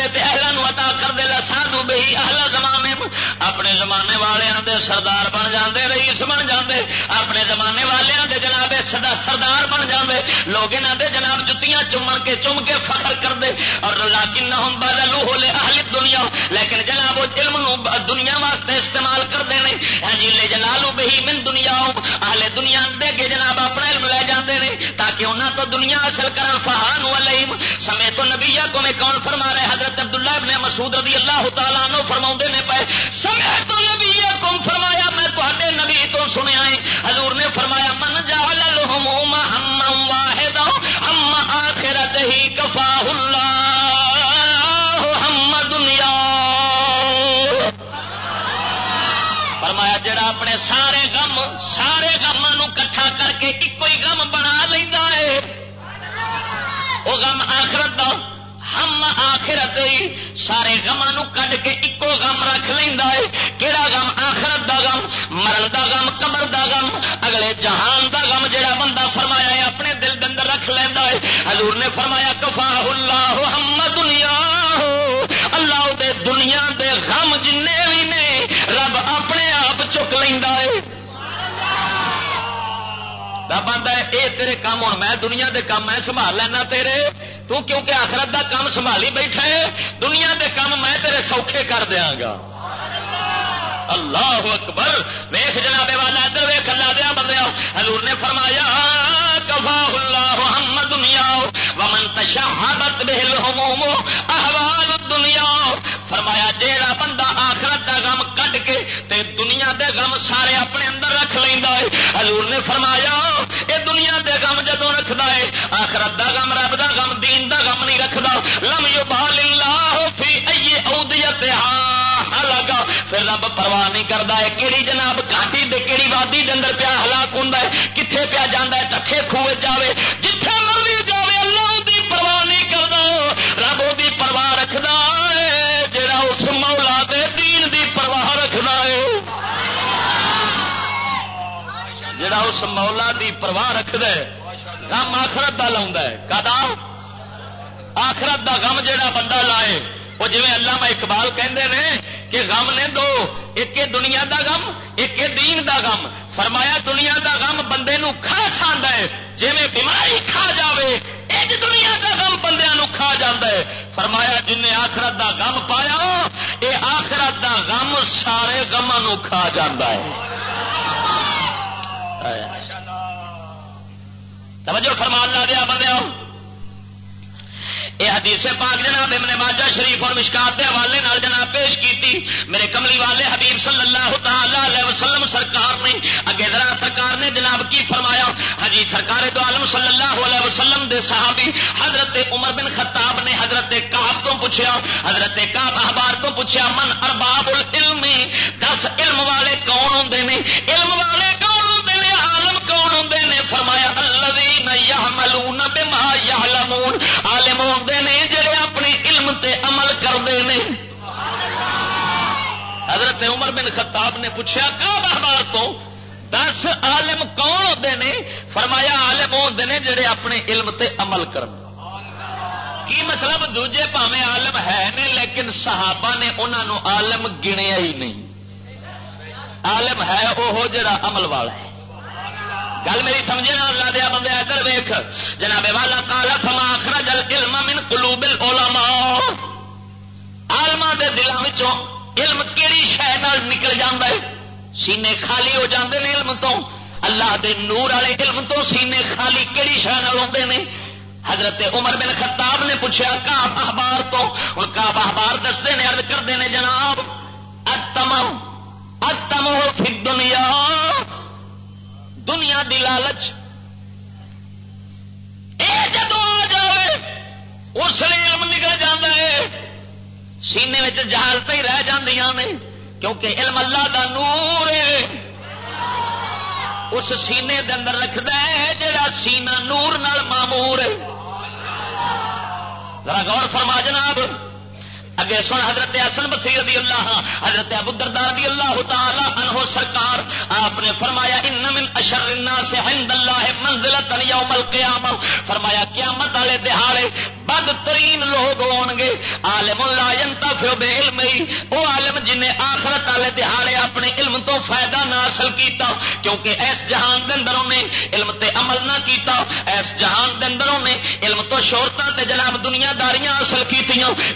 دے تے اہلا عطا کر دے سادو بہی اہلا زمانے اپنے زمانے والے دے سردار بن جاندے رئیس بن جاندے، اپنے زمانے والے دے جناب سدا سردار بن جاندے، لوگ یہاں دے جناب جتیاں چمن کے چم کے فخر کرتے اور لاکن نہ ہوں بدلو ہو لے اہل دنیا لیکن جناب وہ علم دنیا واسطے استعمال جیلے جلالو بہی من دنیا اہل دنیا دے کے جناب اپنا علم لے جاندے نے، تاکہ انہاں تو دنیا حاصل کرن، فہان علیم سمے تو نبی کو میں کون فرما رہے، حضرت عبداللہ ابن مسعود رضی اللہ تعالی عنہ فرماوندے نے پے سمے تو نبی کو فرمایا، میں تواڈے نبی تو سنیا ہے سارے غم، سارے گموں کٹھا کر کے ایک ہی گم بنا لینا ہے۔ وہ گم آخرت دا، ہم آخرت سارے گموں کڈ کے ایکو گم رکھ لینا ہے۔ کہڑا گم آخرت دا گم مرن دا گم قبر دا گم اگلے جہان دا گم جڑا بندہ فرمایا ہے، اپنے دل دن رکھ لینا ہے۔ حضور نے فرمایا کفا اللہ ہم اے تیرے کام ہوں، میں دنیا دے کام میں سنبھال لینا تیرے۔ تو کیونکہ آخرت دا کام سنبھالی بیٹھا ہے، دنیا دے کام میں تیرے سوکھے کر دیا گا۔ اللہ اکبر۔ ویخ جناب والا، ادھر ویخ اللہ دیا بندے حضور نے فرمایا کفا اللہ محمد دنیا۔ ومن تشہدت بہل ہموم احوال دنیا۔ فرمایا، جیڑا بندہ آخرت دا غم کڈ کے تے دنیا دے غم سارے اپنے اندر رکھ لینا ہے۔ حضور نے فرمایا آخرت دا غم، رب دا غم، دین دا غم نہیں رکھدا۔ لم یبال اللہ فی ای اودیت لگا پھر رب پرواہ نہیں کرتا ہے کہڑی جناب گاٹی دے کہڑی وادی دے اندر پیا ہلاک ہوں کتنے پیا جانا ہے ٹھے خوہ جاوے۔ جتھے مرضی جاوے، اللہ دی پرواہ نہیں کرتا رب وہ پرواہ رکھتا ہے جڑا اس مولا دے دین دی پرواہ رکھتا ہے۔ جڑا اس مولا دی پرواہ رکھد غم آخرت کا لا کدا آخرت دا غم جڑا بندہ لائے، وہ جی اللہ اقبال کہندے نے کہ غم نے دو، ایک دنیا دا غم، ایک دین دا غم۔ فرمایا دنیا دا غم بندے نو کھا کھانا ہے جی بیماری کھا جاوے، ایک دنیا دا غم بندے نو کھا جاتا ہے۔ فرمایا جن آخرت دا غم پایا، اے آخرت دا غم سارے غم کھا جاتا ہے۔ توجہ فرمان لا دیا بندے یہ حدیث پاک جناب ابن ماجہ شریف اور مشکات کے حوالے نال جناب پیش کیتی، میرے کملی والے حبیب صلی اللہ تعالی علیہ وسلم سرکار نے، اگے ذرا سرکار نے جناب کی فرمایا حجی سرکار دو عالم صلی اللہ علیہ وسلم دے صحابی حضرت عمر بن خطاب نے حضرت کاب تو پوچھا حضرت کاب احبار تو پوچھا من ارباب العلم، دس علم والے کون ہوں نے؟ علم والے بما یعلمون۔ عالم ہوں نے جڑے اپنے علم تے عمل کرتے ہیں حضرت عمر بن خطاب نے پوچھا کا بہبار تو؟ دس عالم کون ہوتے ہیں فرمایا، عالم ہوتے ہیں جڑے اپنے علم تے عمل کر کی مطلب دوجے پاوے عالم ہے نے، لیکن صحابہ نے انہوں عالم گنیا ہی نہیں۔ عالم ہے وہ جڑا عمل والا ہے۔ گل میری سمجھے نا، اللہ دیا بندے، ادھر ویخ جناب والا کالا فما اخرج العلم من قلوب العلماء۔ آلما دے دلوں علم کیڑی شہ نکل جاندے ہے؟ سینے خالی ہو جاندے نے علم تو۔ اللہ دے نور والے علم تو سینے خالی کیڑی شہ آتے ہیں حضرت عمر بن خطاب نے پوچھا کاب اخبار تو؟ ہوں کاب اخبار دستے ہیں ارد کرتے ہیں جناب اتم اتم فی دنیا دنیا دی لالچ۔ اے جدو آ جائے اس لیے علم نکل جاتا ہے۔ سینے میں جہالت ہی رہ جاندیاں نے، کیونکہ علم اللہ دا نور ہے۔ اس سینے دے اندر رکھد ہے جڑا سینہ نور نال مامور ہے۔ ذرا غور فرما جناب۔ اگے سن حضرت حسن بصیر رضی اللہ حضرت ابو الدرداء رضی اللہ تعالی عنہ سرکار، آپ نے فرمایا، ان من اشر الناس عند الله منزلۃ یوم القیامہ. فرمایا، قیامت والے دہاڑے بدترین لوگ ہون گے عالم لا ينتفع بعلم او عالم جن نے آخرت والے دہاڑے اپنے علم تو فائدہ نہ حاصل کیتا، کیونکہ اس جہان دے اندر انہیں علم عمل نہ کیتا، ایس جہان دے اندر نے علم تو شہرتوں تے جناب دنیا داریاں حاصل کی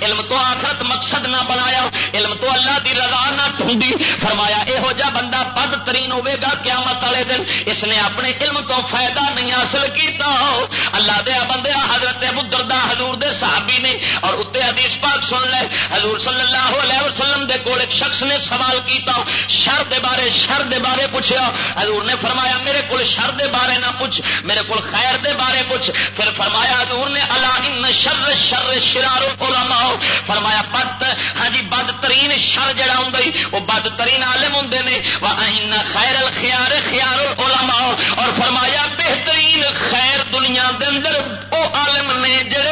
علم تو آخرت مقصد نہ بنایا، علم تو اللہ دی رضا نہ ٹھنڈی فرمایا یہو جا بندہ بد ترین ہوے گا قیامت والے دن، اس نے اپنے علم تو فائدہ نہیں حاصل کیتا۔ اللہ دیا بندیا حضرت ابو دردا حضور دے صحابی نے، اور حدیث پاک سن لے۔ حضور صلی اللہ علیہ وسلم دے کول ایک شخص نے سوال کیتا، شر دے بارے، شر دے بارے پوچھا حضور نے فرمایا، میرے کو شر دے بارے نہ پوچھ، میرے کو خیر دے بارے پوچھ۔ پھر فرمایا، حضور نے اللہ ان شر شر شرار العلماء۔ فرمایا، بد ہاں جی بد ترین شر جڑا ہوں وہ بد ترین عالم ہوں نے۔ خیر الخیار خیار العلماء۔ اور فرمایا، بہترین خیر دنیا دے اندر او عالم نے جڑے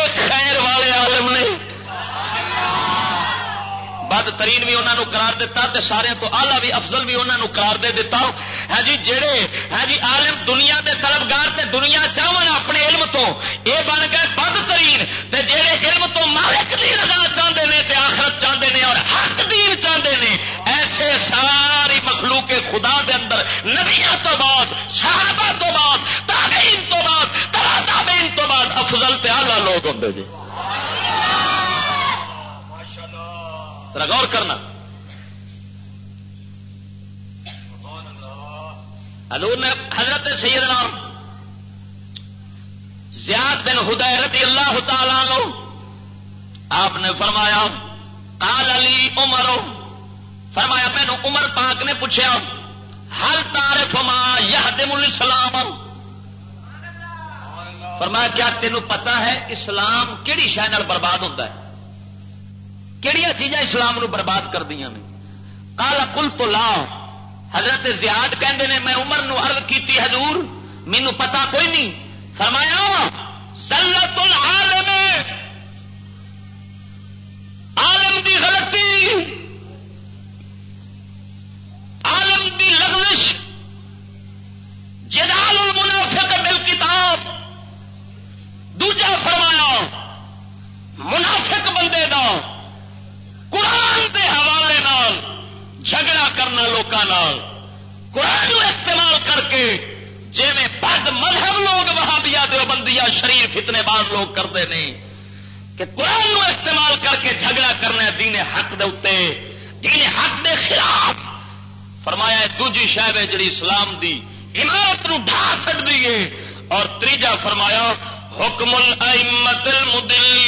بد ترین بھی انہوں قرار دیتا تے سارے تو آلہ بھی افضل بھی انہوں قرار دے دیتا ہے ہاں جی جڑے ہے ہاں جی عالم دنیا دے طلبگار تے دنیا چاہن اپنے علم تو یہ بن گئے بد ترین تے جڑے علم تو مالک دی رضا چاہتے ہیں تے آخرت چاہتے ہیں اور حق دین چاہتے ہیں ایسے ساری مخلوق خدا دے اندر، نبیاں تو بعد، صحابہ تو بعد، تابعین تو بعد تبا تابعین تو بعد افضل تے آلہ لوگ ہوں جی۔ غور کرنا۔ حضور نے حضرت سیدنا زیاد بن ہدے رضی اللہ تعالی لو آپ نے فرمایا کال علی عمر، فرمایا مینو عمر پاک نے پوچھا ہر تارے فما یہ دم السلام فرمایا، کیا تینوں پتا ہے اسلام کہڑی شہ برباد ہوتا ہے؟ کہڑی چیزاں اسلام نو برباد کر دیا نے۔ کالا کل تو لا۔ حضرت زیاد کہندے نے، میں عمر نو عرض کیتی، حضور، مینو پتا کوئی نہیں۔ فرمایا سلت العالم عالم دی غلطی۔ عالم دی لغزش۔ جدال المنافق بالکتاب۔ دوجا فرمایا، منافق بندے دا۔ قرآن کے حوالے نال جھگڑا کرنا لوگوں قرآن استعمال کر کے جی میں پد مذہب لوگ وہاں دیا دو بندیا شریر فتنے باز لوگ کرتے ہیں کہ قرآن نو استعمال کر کے جھگڑا کرنا دین حق دے اتنے دین حق دے خلاف۔ فرمایا دوجی شہر ہے جڑی اسلام دی عمارت نو ڈھا سکتی ہے۔ اور تیجا فرمایا، حکم الائمت المدل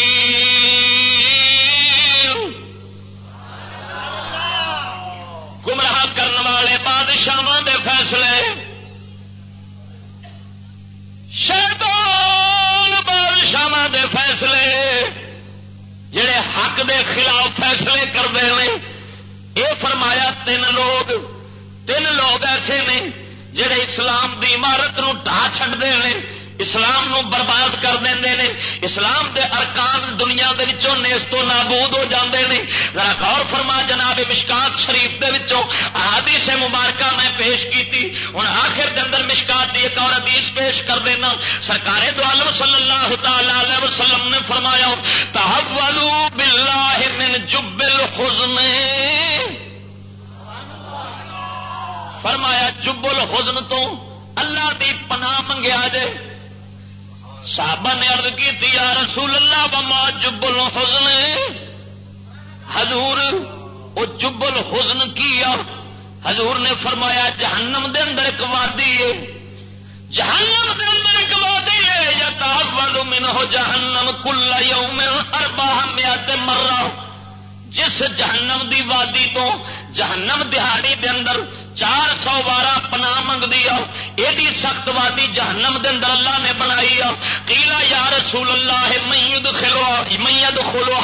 گمراہ کرنے والے بادشاہ دے فیصلے۔ شیطان بادشاہ دے فیصلے، جڑے حق دے خلاف فیصلے کرتے ہیں یہ فرمایا تین لوگ تین لوگ ایسے نے جڑے اسلام دی عمارت نو ڈا چڑتے ہیں۔ اسلام نو برباد کر دیں اسلام دے ارکان دنیا دے وچوں نیس تو نابود ہو جاندے نے۔ ذرا غور فرما جناب مشکات شریف دے وچوں حدیث مبارکہ میں پیش کیتی۔ ہن آخر دے اندر مشکات دی ایک اور حدیث پیش کر دینا۔ سرکار دو عالم صلی اللہ تعالی علیہ وسلم نے فرمایا، تحولوا باللہ من جب الحزن. فرمایا، جب الحزن تو اللہ دی پناہ منگیا جائے۔ صحابہ نے ارد کی یا رسول اللہ بما جب الحزن حضور وہ جب الحزن کیا حضور نے فرمایا، جہنم دے اندر ایک وادی ہے۔ جہنم دے اندر ایک وادی ہے، یا تاف والو من ہو جہنم کل یوم اربا میات مرا جس جہنم دی وادی تو، جہنم دہاڑی دے اندر چار سو بارہ پنا منگ دیا یہ سخت وادی جہنم دے اندر اللہ نے بنائی آ کیلا یا رسول اللہ میت کھلو میت کھلو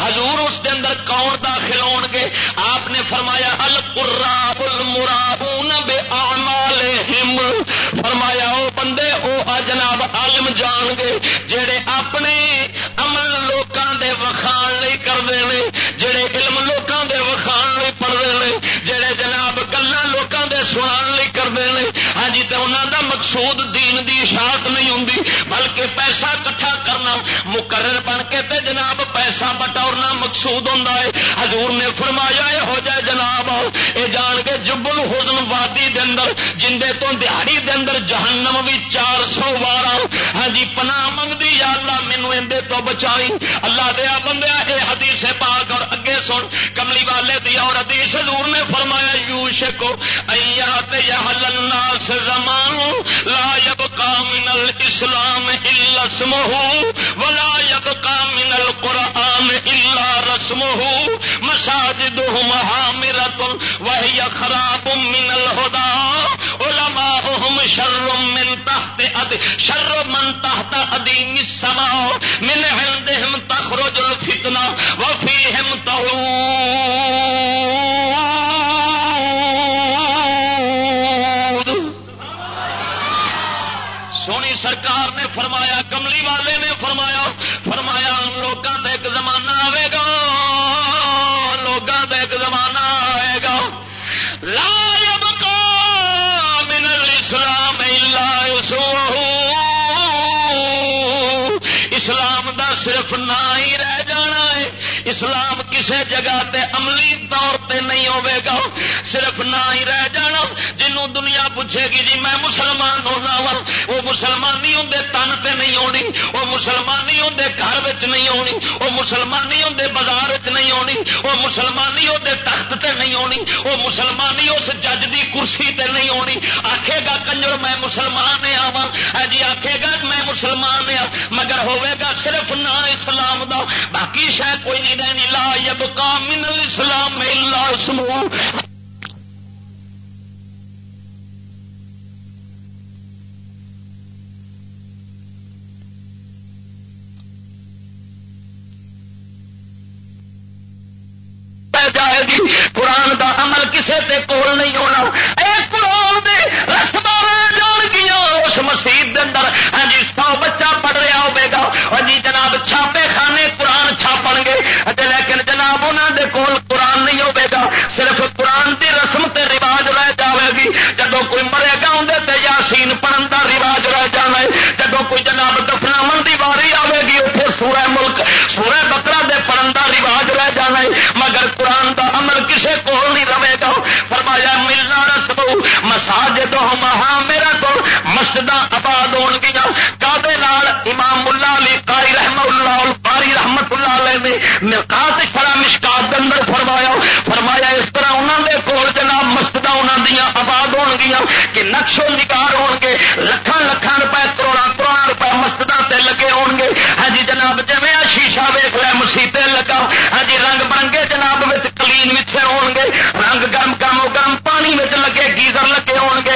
حضور اس دے اندر کون داخل ہو گے؟ آپ نے فرمایا القرا المرابون بے آمال فرمایا، او بندے، او جناب عالم جان گے جڑے اپنے مقصود دین دی اشاعت نہیں ہوں بلکہ پیسہ کٹھا کرنا، مقرر بن کے تے جناب پیسہ بٹورنا مقصود ہوں حضور نے فرمایا یہ ہو جائے جناب یہ جان کے جبل حزن وادی دن اندر، جندے تو دہاڑی دے اندر جہنم بھی چار سو بارہ ہاں جی پناہ منگتی یا اللہ مینو اندے تو بچائی۔ اللہ دیا بندیا، اے حدیث پاک اور اگے سن، کملی والے دیا اور حدیث حضور نے فرمایا یوش کو ایات یحل الناس زمان، لا يبقى من الاسلام الا اسمه ولا يبقى من القران الا رسمه مساجدهم حامرة وهي خراب من الهدى علماؤهم شر من تحت اد، شر من تحت ادیم السماء، من عندهم تخرج اسلام کسے جگہ تے عملی طور تے نہیں ہوے گا، صرف نہ ہی رہ جانا۔ جنوں دنیا پوچھے گی جی میں مسلمان ہونا وا، وہ مسلمانی ہوں تن تے نہیں ہونی، وہ مسلمانی ہوں گھر وچ نہیں ہونی، وہ مسلمانی ہوں بازار وچ نہیں ہونی، وہ مسلمانی ہوں تخت تے نہیں ہونی، وہ مسلمانی اس جج دی کرسی تے نہیں ہونی۔ آکھے گا کنجر، میں مسلمان ہاں آوا ہاں جی آکھے گا میں مسلمان آ مگر ہوے گا صرف نہ اسلام دا۔ باقی شاید کوئی نہیں رہنی، لا یبقا من الاسلام الا اسمو جائے گی قرآن دا عمل کسے تے کول نہیں ہونا۔ قاری رحمہ اللہ قاری رحمت اللہ علیہ نے مقات شرا مشکات دے اندر فرمایا فرمایا اس طرح انہوں دے کول جناب مسجد انہوں دیا آباد ہون گیا کہ نقش و نگار ہون گے لکھان لکھان روپے کروڑا کروڑا روپے مسجد تے لگے ہون گے۔ ہاں جی جناب جی شیشہ ویخ لیا مسیطے لگا ہاں جی رنگ برنگے جناب کلین وچے ہون گے، رنگ گرم گرم گرم پانی لگے، گیزر لگے ہون گے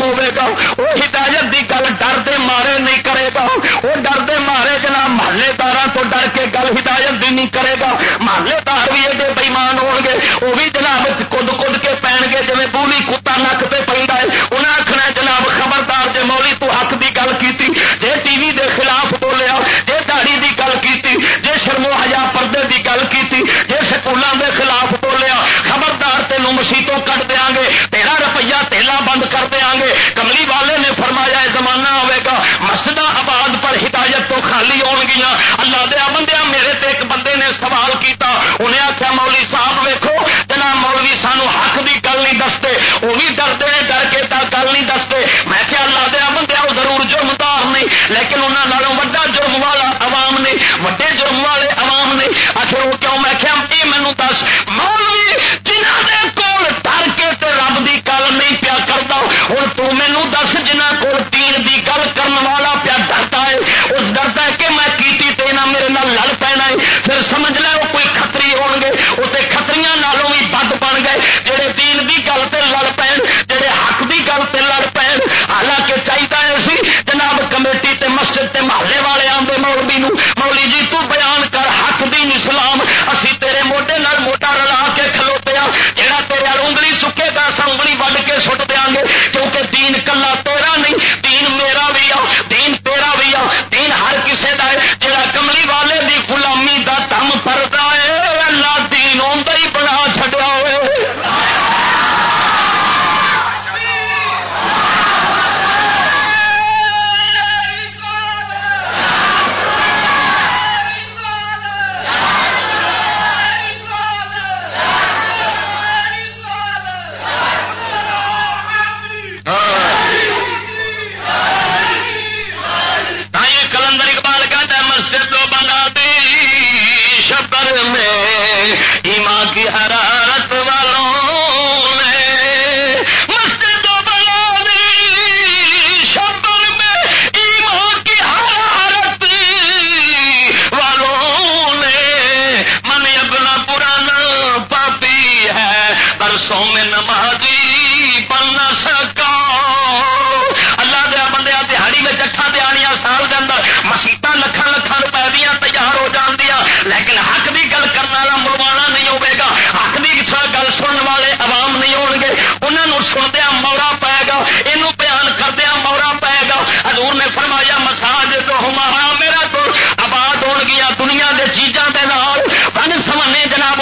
امام ہوے گا، وہ ہدایت دی گل ڈر دے مارے نہیں کرے گا۔ وہ ڈر دے مارے جناب محلے دار تو ڈر کے گل ہدایت دی نہیں کرے گا۔ محلے دار بھی ایڈے بےمان ہو گے وہ بھی جناب چاہتے نال۔ بن سمنے جناب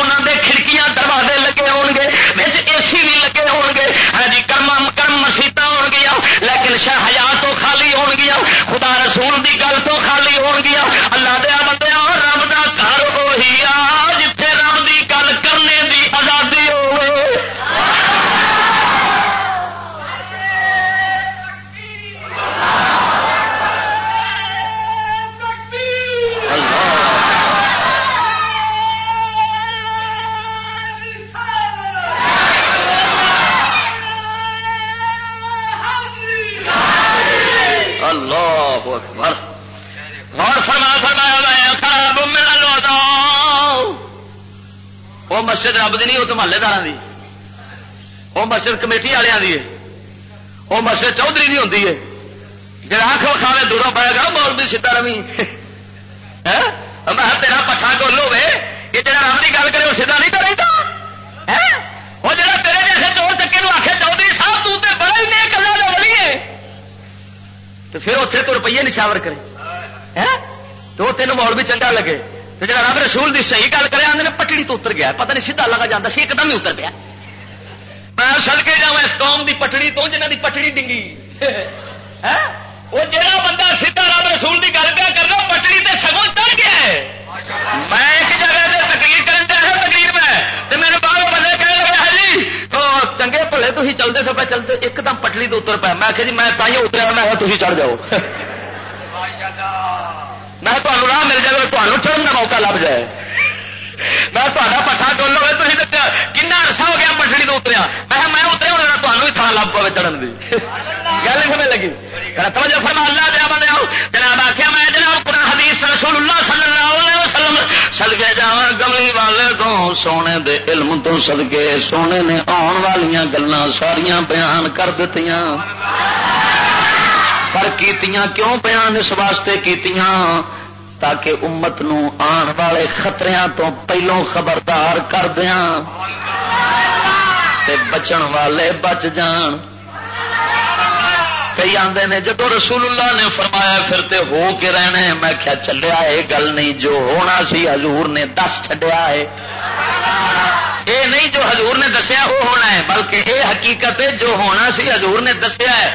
کمیٹی والوں کی ہے۔ وہ مسجد چودھری کی ہوتی ہے۔ جڑا آخ کھاوے دوروں پایا گا مول بھی سیدا روی ہاں؟ میں تیرا پٹھا گول ہوے یہ جڑا رب کی گل کرے وہ سیدا نہیں کرے ہاں؟ وہ جڑا تیرے جیسے چور چکے آخے چودھری صاحب، تو تے بڑا ہی نیک اللہ کا ولی ہے۔ تو پھر اتنے تو روپیے نشاور کرے۔ ہاں؟ تو وہ تین مول بھی چنگا لگے۔ تو جب رب رسول کی صحیح گل کرے آدھے پٹڑی تو اتر گیا پتہ نہیں سیدھا لگا جاتا سی، ایک دم ہی اتر گیا میں سڑ کے جا اس قوم کی پٹڑی تو جنہ کی پٹڑی ڈنگی۔ ہاں؟ وہ جہاں بندہ سیدھا رب رسول کی گل پہ کرنا پٹڑی تے سگوں چڑھ گیا ہے۔ میں ایک جگہ سے تقریر کرن دیا تقریر میں ہاں جی، تو میرے باہر بندے کہہ لگے ہے جی چنگے بھلے تھی چلتے سو پہ چلتے ایک دم پٹڑی تو اتر پایا میں آخیا جی میں تھی اتریا میں تھی چڑھ جاؤ۔ میں تمہیں راہ مل جائے تمہیں چڑھن کا موقع لب جائے۔ میں تا پٹھا ٹول ہوئے تھی کن عرصہ ہو گیا پٹڑی تو اتریا میں میں اتریا ہونا تمہیں بھی تھان لب پے چڑھن کی گل سمجھ لگی توجہ فرما اللہ دیا بندے جناب آخیا میں جناب پورا حدیث رسول اللہ صلی اللہ علیہ وسلم سدکے جا گملی والے تو سونے دے علم تو سدکے سونے نے آن والیاں گلان ساریاں بیان کر دیتی پر کیتیاں کیوں بیان اس واسطے کیتیاں تاکہ امت نو آن والے خطریاں تو پہلوں خبردار کر دیا بچن والے بچ جان۔ کئی آدھے نے جب رسول اللہ نے فرمایا پھر تے ہو کے رہنے میں کیا چلیا یہ گل نہیں، جو ہونا سی حضور نے دس چڈیا ہے۔ یہ نہیں جو حضور نے دسیا، وہ ہونا ہے، بلکہ یہ حقیقت ہے، جو ہونا سی حضور نے دسیا ہے۔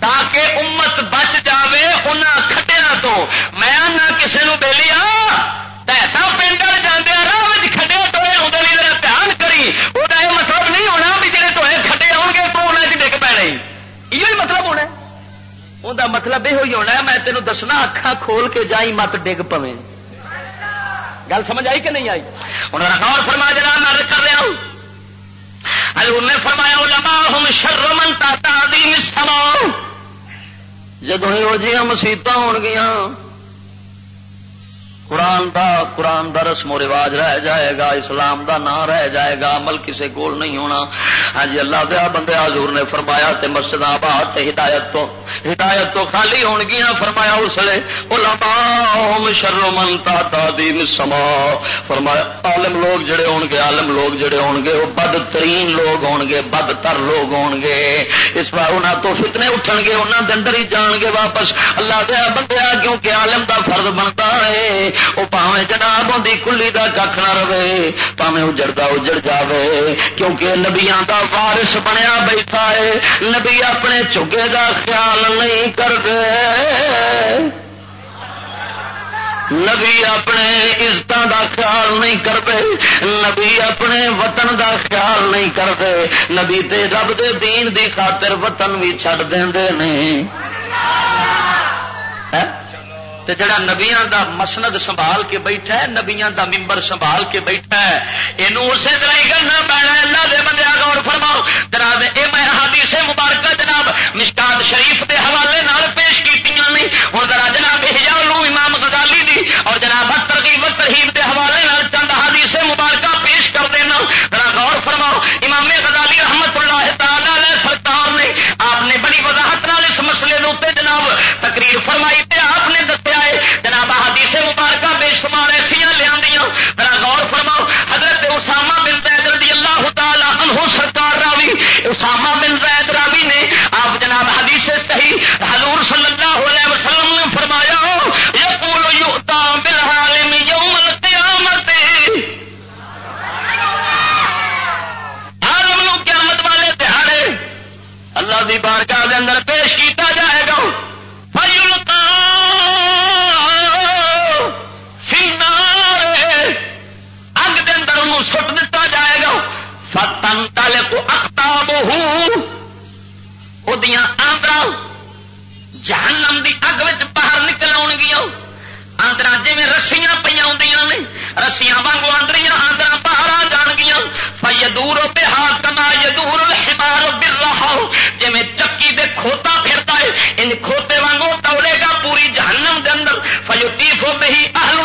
تاکہ امت بچ جاوے ان کھٹیا تو میں نہ کسی نے بہلی آ پیسہ پنڈ جانے راہ کھڈے ٹوئے آدھے نہیں دھیان کری وہ مطلب نہیں ہونا بھی جڑے ٹوئے کھڈے آؤ گے تو انہیں ڈگ پینے یہ مطلب ہونا اندر مطلب یہ ہونا ہے میں تینوں دسنا اکھا کھول کے جائی مت ڈگ پویں۔ گل سمجھ آئی کہ نہیں آئی؟ انہوں نے غور فرما جناب، میں کر رہا ہوں۔ حضور نے فرمایا علماء ہم شرمن تا تعظیم السماء جدو ہی وہ جی مصیبت ہو گیا قرآن دا قرآن دا رسم و رواج رہ جائے گا، اسلام دا نام رہ جائے گا، عمل کسے کول نہیں ہونا۔ ہاں جی اللہ دیا بندے حضور نے فرمایا تے مسجد آباد تے ہدایت تو ہدایت تو خالی ہون گیا فرمایا اس لیے علماء شر من تا تعظیم سما۔ فرمایا، عالم لوگ جڑے ہون گے، عالم لوگ جڑے ہون گے، وہ بدترین لوگ ہون گے، بدتر لوگ ہون گے۔ اس بار انہاں تو فتنے اٹھن گے، انہاں دے اندر ہی جان گے واپس۔ اللہ دیا بندیا کیونکہ عالم دا فرض بنتا ہے، وہ پاوے جناب ہوتی کلی کا کھ نہ رہے پاوے اجڑتا اجڑ جاوے۔ کیونکہ نبیا کا وارس بنیا بیٹھا ہے، نبی اپنے چگے کا خیال نہیں کرتے۔ نبی اپنے عزت کا خیال نہیں کرتے، نبی اپنے وطن کا خیال نہیں کرتے۔ نبی تے رب دے دین دی خاطر وطن بھی چھڈ دے تے جڑا نبیاں دا مسند سنبھال کے بیٹھا ہے، نبیاں دا ممبر سنبھال کے بیٹھا ہے یہ اسی طرح ہی کرنا پینا اللہ دے بندے غور فرماؤ۔ جناب، اے میں حدیث مبارکہ جناب مشکات شریف دے حوالے نال پیش کی نہیں۔ ہوں ذرا جناب ہجالو امام غزالی دی اور جناب ترغیب و ترہیب دے حوالے نال چند حدیث مبارکہ پیش کر دینا۔ ذرا غور فرماؤ۔ امام غزالی رحمت اللہ تعالی علیہ سرکار نے آپ نے بڑی وضاحت نال اس مسئلے کے جناب تقریر فرمائی تے آپ سرکار راوی، اسامہ بن زید راوی نے، آپ جناب حدیث صحیح حضور صلی اللہ علیہ وسلم نے فرمایا، یقول یؤتا بالحالم یوم القیامت. عالم نو قیامت والے دیہڑے اللہ دی بارگاہ دے اندر پیش کیتا تندل کو اکتا بہ آندرا جہنم دی اگ باہر نکل آؤ گیا آندرا جی رسیاں پہ آدیاں نے، رسیاں واگوں آدری آندرا باہر آ جان گیا پی دور ہاتھ کما یدور ہمار رہا جی چکی دے کھوتا پھرتا ہے، ان کھوتے وانگوں دوڑے گا پوری جہنم دے اندر۔ فیو ٹیفو بہی اہل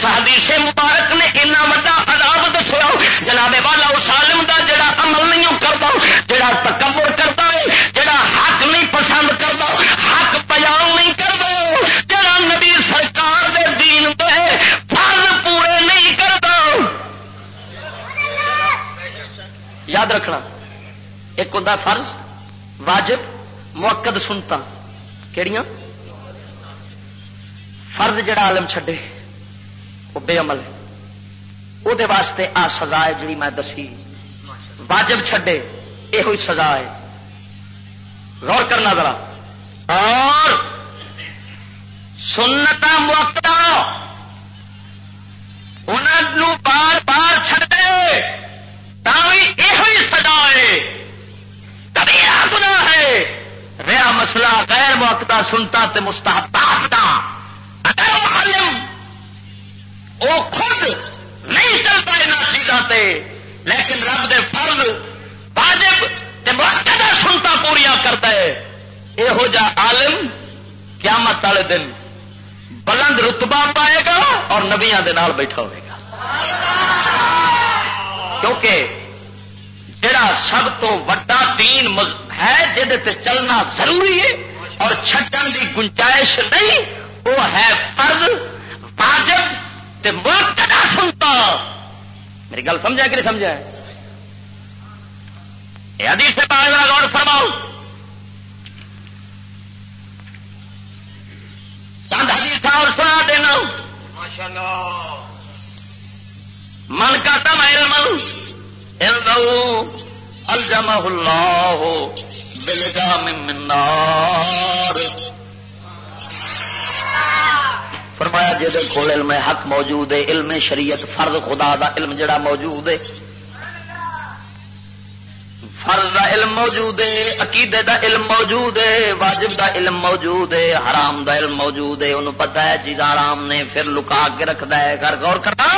اس حدیث مبارک نے اتنا وا عذاب دسیا جناب والا سالم دا جڑا عمل نہیں کرتا، جڑا تکبر کرتا ہے، جڑا حق نہیں پسند کرتا، حق پیام نہیں کرتا، جڑا نبی سرکار دے دین دے فرض پورے نہیں کرتا۔ یاد رکھنا، ایک ہوتا فرض، واجب موقد سنتا کہڑیاں فرض جڑا عالم چھڈے وہ بے عمل ہے وہ واسطے آ سزا ہے جی میں دسی۔ واجب چھڈے یہ ہوئی سزا ہے۔ غور کرنا ذرا۔ اور سنتا موقع۔ انہوں بار بار چھڈے یہ سزا ہے۔ کبھی گنا ہے۔ رہا مسئلہ غیر موقع سنتا تے مستحبات دا اگر وہ وہ خود نہیں چلتا یہاں چیزوں سے لیکن رب دے فرض واجب تے سنتا پوریا کرتا ہے۔ یہو جا عالم قیامت والے دن بلند رتبہ پائے گا اور نبیا نال بیٹھا ہوئے گا۔ کیونکہ جڑا سب تو وڈا دین ہے جہد چلنا ضروری ہے اور چھٹن دی گنجائش نہیں، وہ ہے فرض واجب تے موقع سنتا۔ میری گل سمجھا کہ نہیں سمجھا یہ حدیث سے پاس غور فرماؤ۔ چند حدیث اور سنا دینا۔ من کا تم علم الجمہ اللہ بلجام من نار۔ فرمایا جی کول علم حق موجود ہے، علم شریعت فرض خدا دا علم جڑا موجود ہے۔ فرض دا علم موجود ہے، عقیدے دا علم موجود ہے، واجب دا علم موجود ہے، حرام دا علم موجود ہے۔ انہوں پتا ہے چیز آرام نے پھر لکا کے رکھتا ہے۔ گھر غور کرنا۔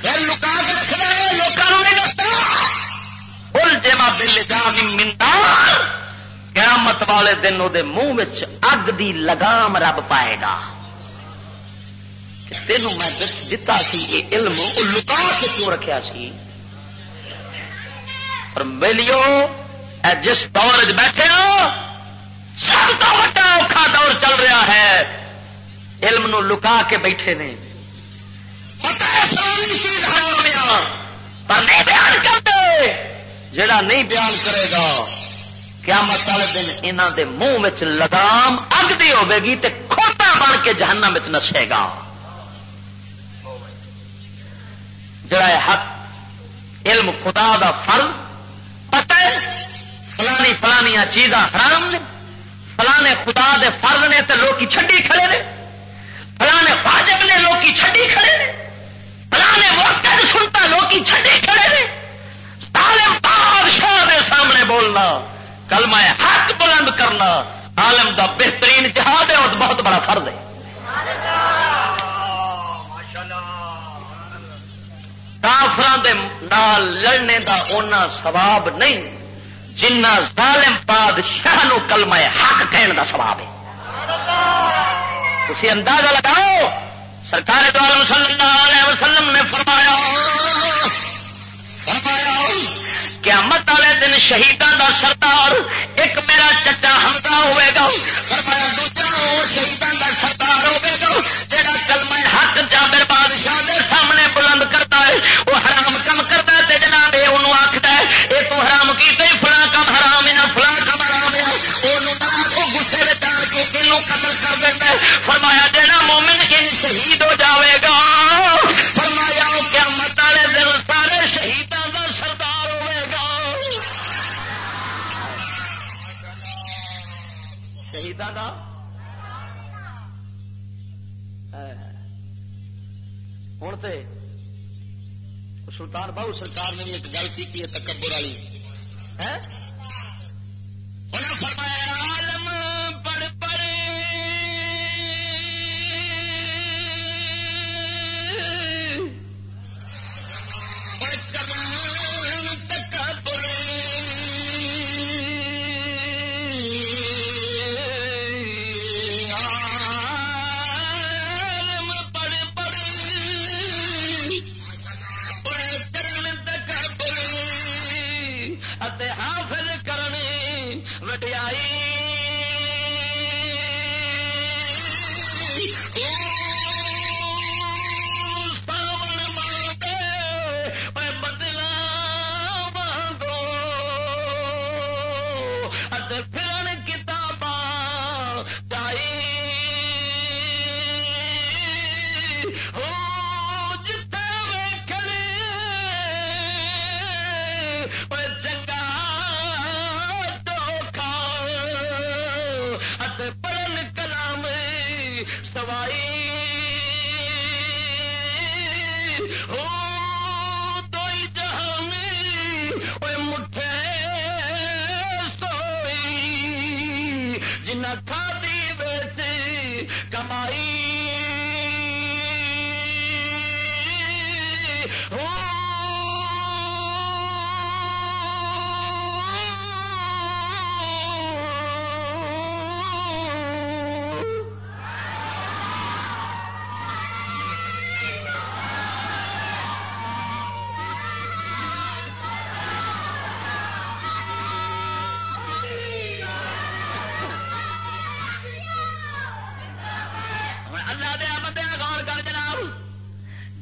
پھر لکا کے رکھنا ہے لوگوں نے دستا بول جما بل جا قیامت والے دن وہ منہ اگ دی لگام رب پائے گا۔ تینوں میں دتا سی، یہ علم وہ لکا کے کیوں رکھا سی؟ اور ملیو جس دور چ بیٹھے ہو، سب تو وا اوکھا دور چل رہا ہے۔ علم نو لکا کے بیٹھے نے۔ پر نہیں بیان کرتے۔ جڑا نہیں بیان کرے گا، قیامت والے دن انہوں دے منہ لگام اگ دی ہوے گی تے کھوٹا بن کے جہنم نسے گا۔ جڑا ہے حق، علم خدا دا فرض پتا ہے فلانی فلانیا چیزاں حرام نے، فلانے خدا دے فرض نے تو لوگ چھڈی کھڑے نے، فلانے واجب نے لوگ چھڈی کھڑے نے، فلانے وقت سنتا لوگ چھڈی کھڑے نے۔ عالم بادشاہ دے سامنے بولنا کل میں حق بلند کرنا، عالم دا بہترین جہاد ہے اور بہت بڑا فرض ہے۔ کافران دے نال لڑنے دا اونا ثواب نہیں، جنہ ظالم بادشاہ نو کلمہ حق کہن دا ثواب ہے۔ تھی اندازہ لگاؤ، سرکار دو عالم صلی اللہ علیہ وسلم نے فرمایا قیامت والے دن شہیدان دا سردار ایک میرا چچا ہمتا ہوئے گا۔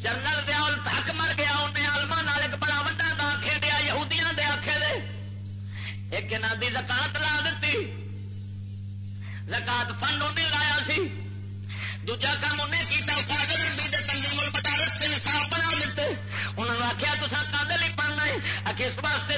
جنرل دیا تھک مر گیا انہیں آلما ایک بڑا وڈا دا کھیڈیا یہودیاں دے آخے دے۔ ایک یہاں کی زکات لا دیتی زکات فنڈ انہیں لایا سی۔ دوجا کام انہیں کیتا پاگل بھی تنظیم البتارت کے بنا دیتے انہوں نے آخیا تصا کدے لی پڑھنا ہے۔ آخر اس واسطے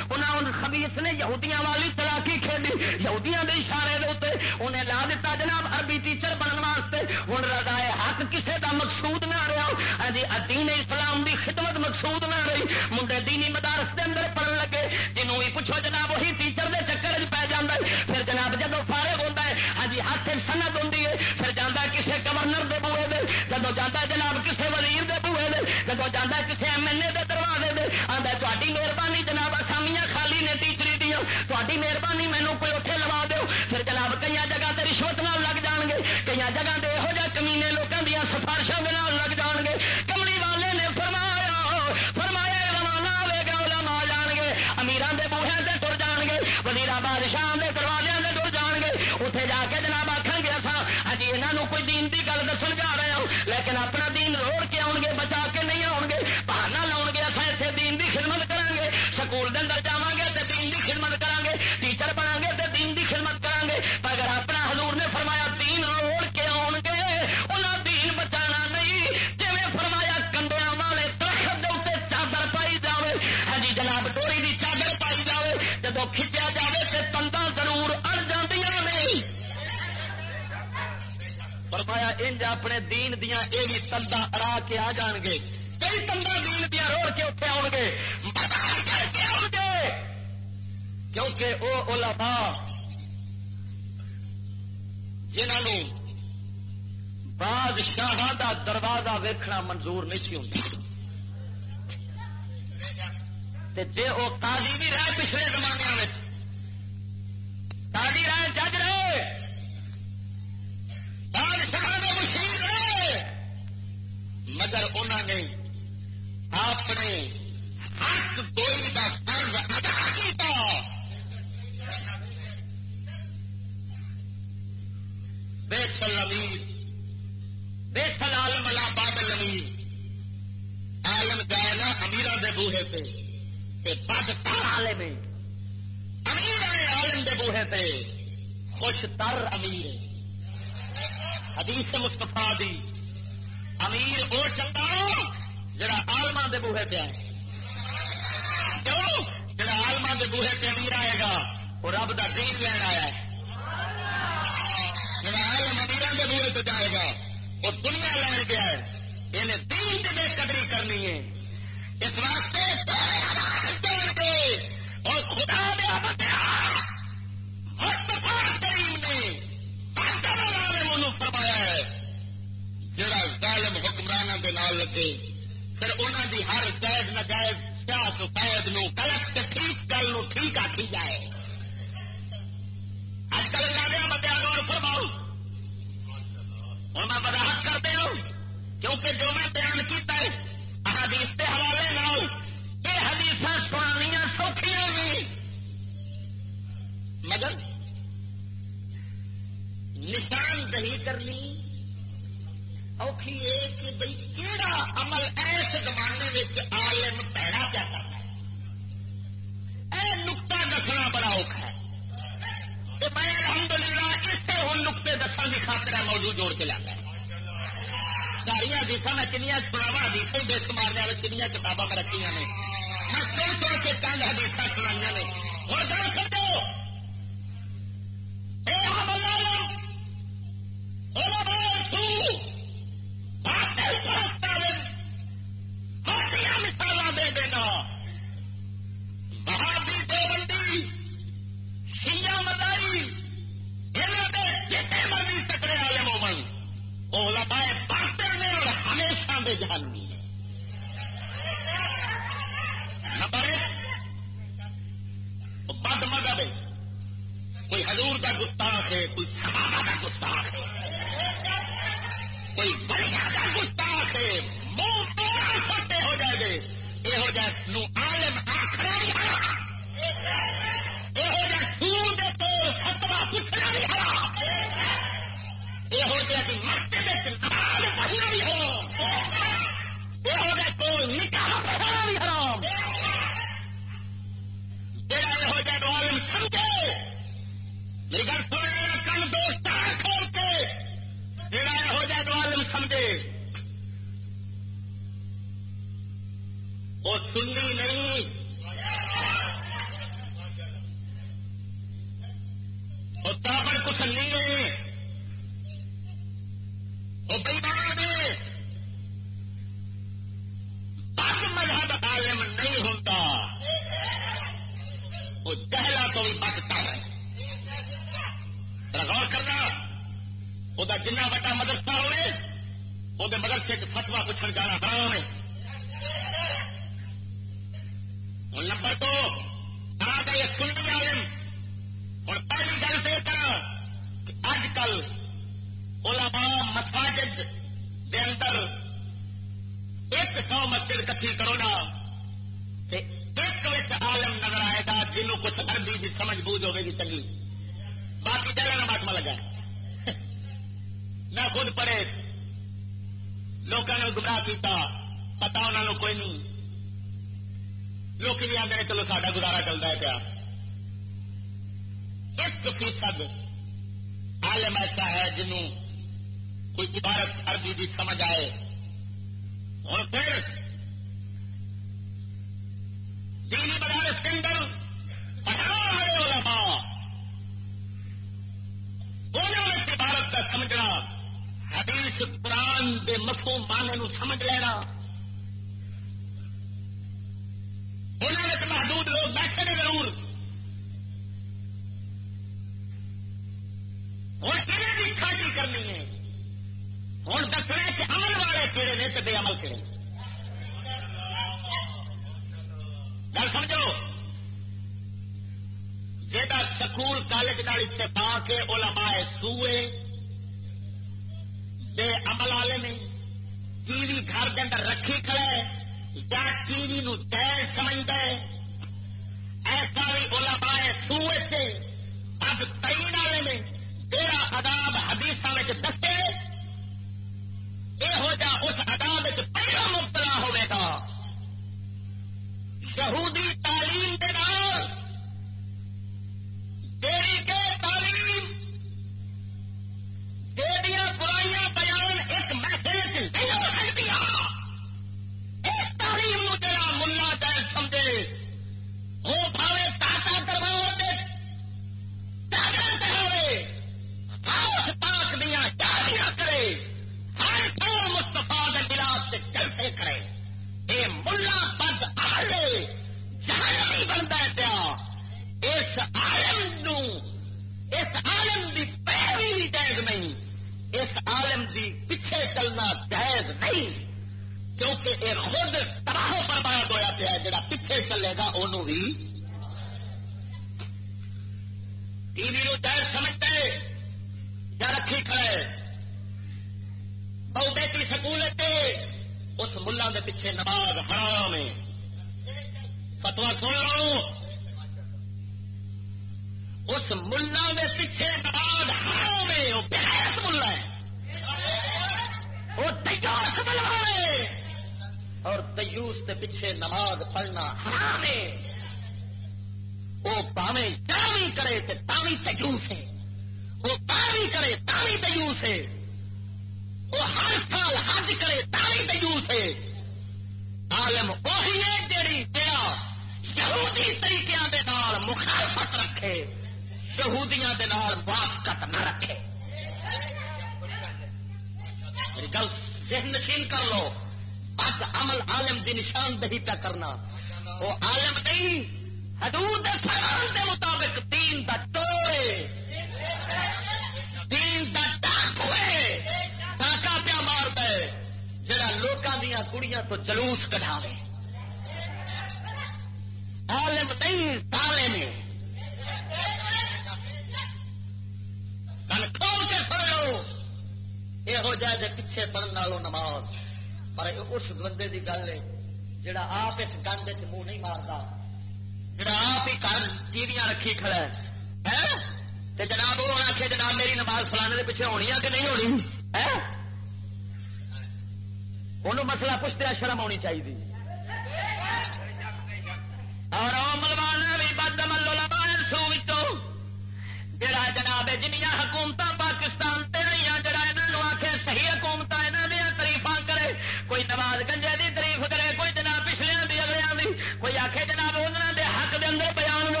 آخے جناب انہوں دے حق دے اندر بیان دو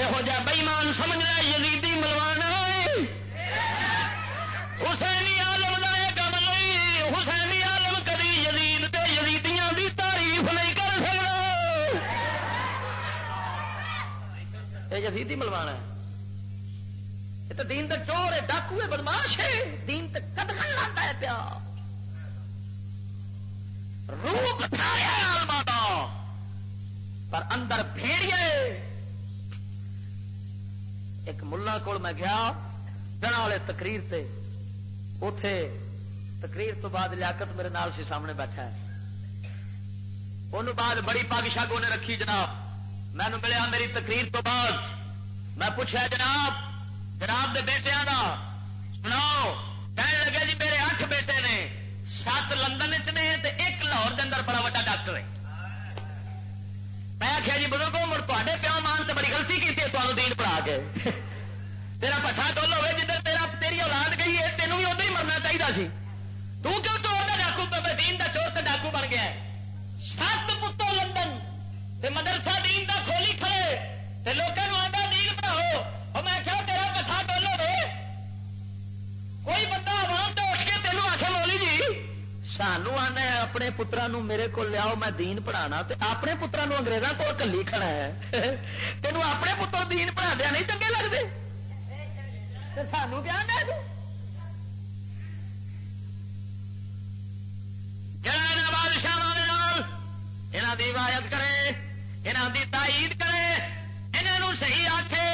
یہو جہ بئیمان سمجھ رہا یزیدی ملوان حسینی عالم کا یہ کام نہیں۔ حسینی عالم کدی یزید تے یزیدیاں دی تعریف نہیں کر سکتا یہ یزیدی ملوان ہے۔ یہ تو دین دا چور ہے ڈاکو ہے بدماش ہے۔ دین تے قدم لاتا ہے پیا۔ روپ آلما دا پر اندر بھیڑیے ایک ملا کول میں گیا دن والے تقریر تے۔ اتے تقریر تو بعد لیاقت میرے نال سی سامنے بیٹھا ہے۔ ان بعد بڑی پاگ شاگ نے رکھی جناب۔ مینو ملیا میری تقریر تو بعد۔ میں پوچھا جناب جناب دے بیٹے کا سناؤ، کہنے لگے جی میرے اٹھ بیٹے نے، سات لندن نے ایک لاہور کے اندر بڑا وا ڈاکٹر ہے۔ میں آخیا جی بزرگوں، مڑ تے پیو مان سے بڑی گلتی کی تمہیں دین پڑھا کے۔ تیرا پٹھا ٹول ہوئے جدھر تیرا تیری اولاد گئی ہے، تینوں بھی ادھر ہی مرنا چاہیے سی۔ تو کیوں چور کا ڈاکو دین کا چور کا ڈاکو بن گیا سات پتو لندن مدرسہ دین کا کھولی کھڑے لوگوں آتا دین پڑھاؤ۔ اور میں کیا تیرا پٹھا ٹول ہوئے کوئی بندہ سانو آنا اپنے پترا میرے کو لیاؤ میں دین پڑھانا تے اپنے پترا اگریزوں کو کلی کھڑا ہے تینوں اپنے پتر دین پڑھا دیا نہیں چنگے لگتے سانو کیا جڑا بادشاہ یہاں کی حمایت کرے یہاں کی تائید کرے یہاں صحیح آخے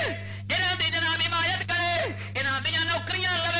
یہاں کی جناب حمایت کرے یہاں دیا نوکریاں لوے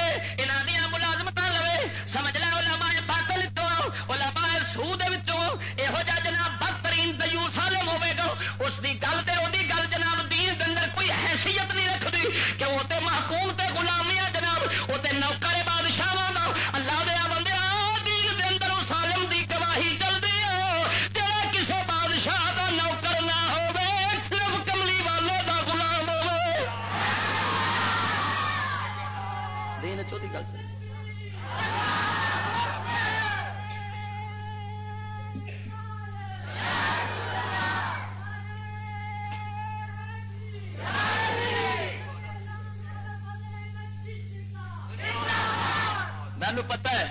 مینو پتا ہے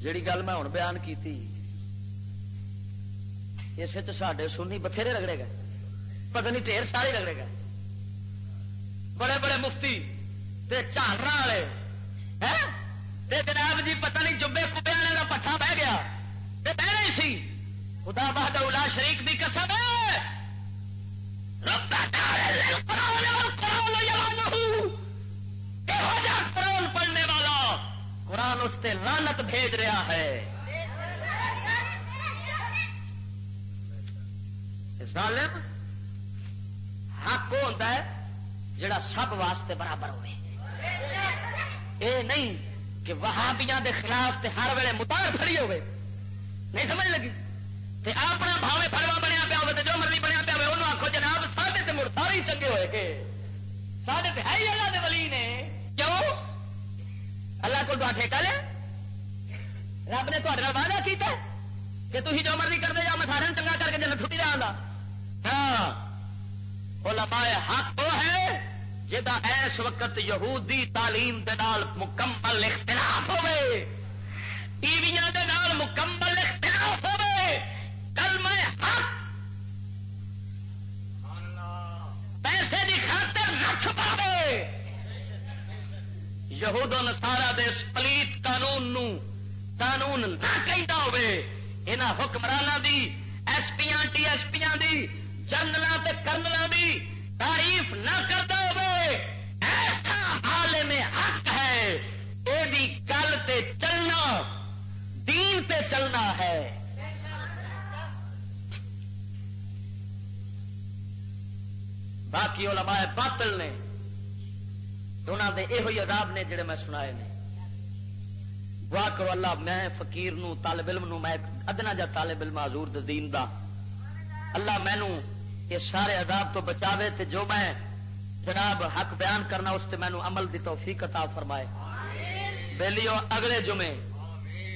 جیڑی گل میں ہوں بیان کی اس سڈے سنی بتھیرے رگڑے گئے پتہ نہیں ٹھیر سارے رگڑے گئے بڑے بڑے مفتی چالر والے جناب جی پتہ نہیں جبے کبے والے کا پٹھا بہ گیا بہ رہی سی خدا بہاد الا شریف کی قسم قرآن پڑھنے والا قرآن اس سے لانت بھیج رہا ہے۔ ظالم حق وہ ہوتا ہے جڑا سب واسطے برابر ہوئے۔ اے نہیں کہ وہابیاں دے خلاف تے ہر ویلے متار کھڑی ہوئے۔ نہیں سمجھ لگی؟ تے اپنا بھاوے فروا بنیا پیا ہو جو مرضی بنیا پیا ہو آخو جناب سارے تے مڑ سارے چنگے ہوئے کہ سارے ہے ہی اللہ دے ولی نے۔ کیوں؟ اللہ کو ٹھیکہ لے۔ رب نے تے وعدہ کیتا کہ تھی جو مرضی کرتے جاؤ، میں سارے چنگا کر کے جن چھٹی جانا ہاں۔ علماء حق وہ ہے جا اس وقت یہودی تعلیم دے نال مکمل اختلاف ہوئے۔ ٹی وی دے نال مکمل اختلاف ہوئے۔ کل میں حق پیسے کی خاطر نہ چھپاوے۔ یہود نسارا دے پلیت قانون نو قانون نہ کہتا ہوئے حکمران دی S P T S P دی جنرل کرنل دی تعریف نہ کرتا ہوئے، ایسا عالم حق ہے یہ گل تے چلنا، دین تے چلنا ہے۔ باقی علماء باطل نے انہوں نے یہ عذاب نے جڑے میں سنائے نے۔ دعا کرو اللہ میں فقیر نو طالب علم نو میں ادنا جا طالب علم حضور دین دا۔ اللہ مینو یہ سارے عذاب تو بچاوے تے جو میں جناب حق بیان کرنا اس مینو عمل دی توفیق عطا فرمائے۔ بیلیو اگلے جمعے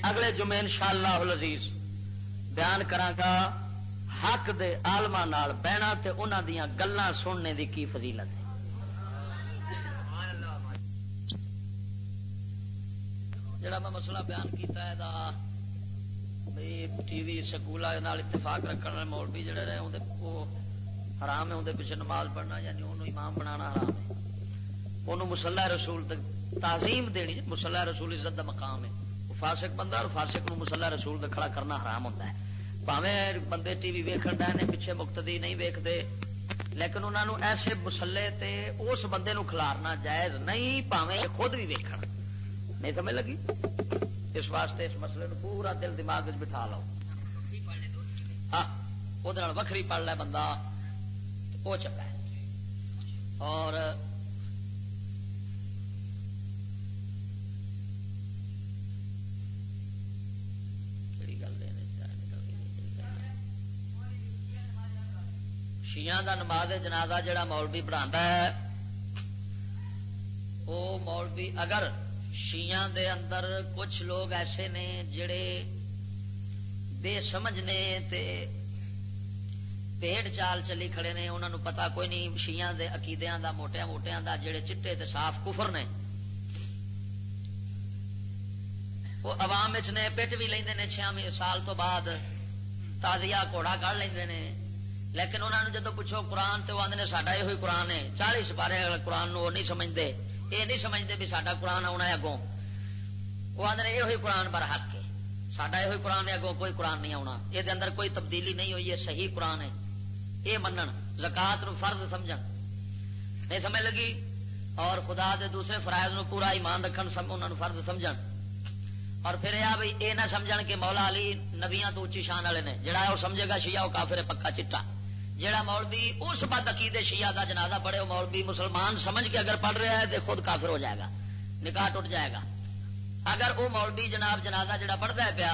اگلے جمعے انشاءاللہ العزیز بیان کرانگا حق دے آلما بہنا تے انہاں دیاں گلاں سننے دی کی فضیلت ہے۔ جڑا میں مسئلہ بیان کیتا ہے دا بھئی ٹی وی سکول اتفاق رکھنے والے مولوی جڑے رہے اندر وہ حرام ہے اندر پیچھے نماز پڑھنا یعنی انہوں امام بنانا حرام ہے۔ انہوں مسلح رسول تک تعظیم دینی مسلح رسول عزت دا مقام ہے۔ وہ فاسق بندہ اور فاسق نو مسلح رسول دا کھڑا کرنا حرام ہوتا ہے۔ پاوے بندے ٹی وی ویکن ڈے پیچھے مقتدی نہیں ویکتے لیکن انہوں نے ایسے مسلے تے اس بندے نو کھلارنا جائز نہیں پاوے خود بھی ویکن نہیں سمجھ لگی؟ اس واسطے اس مسئلے کو پورا دل دماغ بٹھا لو۔ ہاں وہ وکری پڑھ لے بندہ وہ چلا اور شیا کا نماز جنازہ جڑا مولوی پڑھا ہے وہ مولوی اگر شیعہ دے اندر کچھ لوگ ایسے نے جڑے بے سمجھ نے تے پیڑ چال چلی کھڑے نے انہوں پتا کوئی نہیں شیعہ دے عقیدیاں دا موٹیا موٹیا دا، جڑے چٹے تے صاف کفر نے۔ وہ عوام نے پٹ بھی لیندے نے چھ سال تو بعد تازیا گھوڑا کڑ لیندے نے۔ لیکن انہوں نے جدو پوچھو قرآن تو آدھے نے، ساڈا یہ قرآن ہے، چالیس سپارے قرآن نو نہیں سمجھتے یہ نہیں سمجھتے بھی ساڈا قرآن آنا ہے اگوں۔ وہ آدھے یہ ہوئی قرآن بر حق ہے۔ ساڈا یہ قرآن ہے اگوں کوئی قرآن نہیں آنا یہ اندر کوئی تبدیلی نہیں ہوئی ہے صحیح قرآن ہے۔ یہ منن، زکات نو فرض سمجھ نہیں سمجھ لگی؟ اور خدا دے دوسرے فرائض نو پورا ایمان رکھن سم انہوں نے فرض سمجھ اور پھر یہ بھائی یہ نہ سمجھ کہ مولا علی نبیاں تو اچھی شان والے نے، جڑا وہ سمجھے گا شیعہ، وہ کافر پکا چٹا۔ جہاں مولوی، اس بد عقیدے شیعہ کا جنازہ پڑے وہ مولوی مسلمان سمجھ کے اگر پڑھ رہا ہے تو خود کافر ہو جائے گا، نکاح ٹوٹ جائے گا۔ اگر وہ مولوی جناب جنازہ جڑا پڑھتا ہے پیا،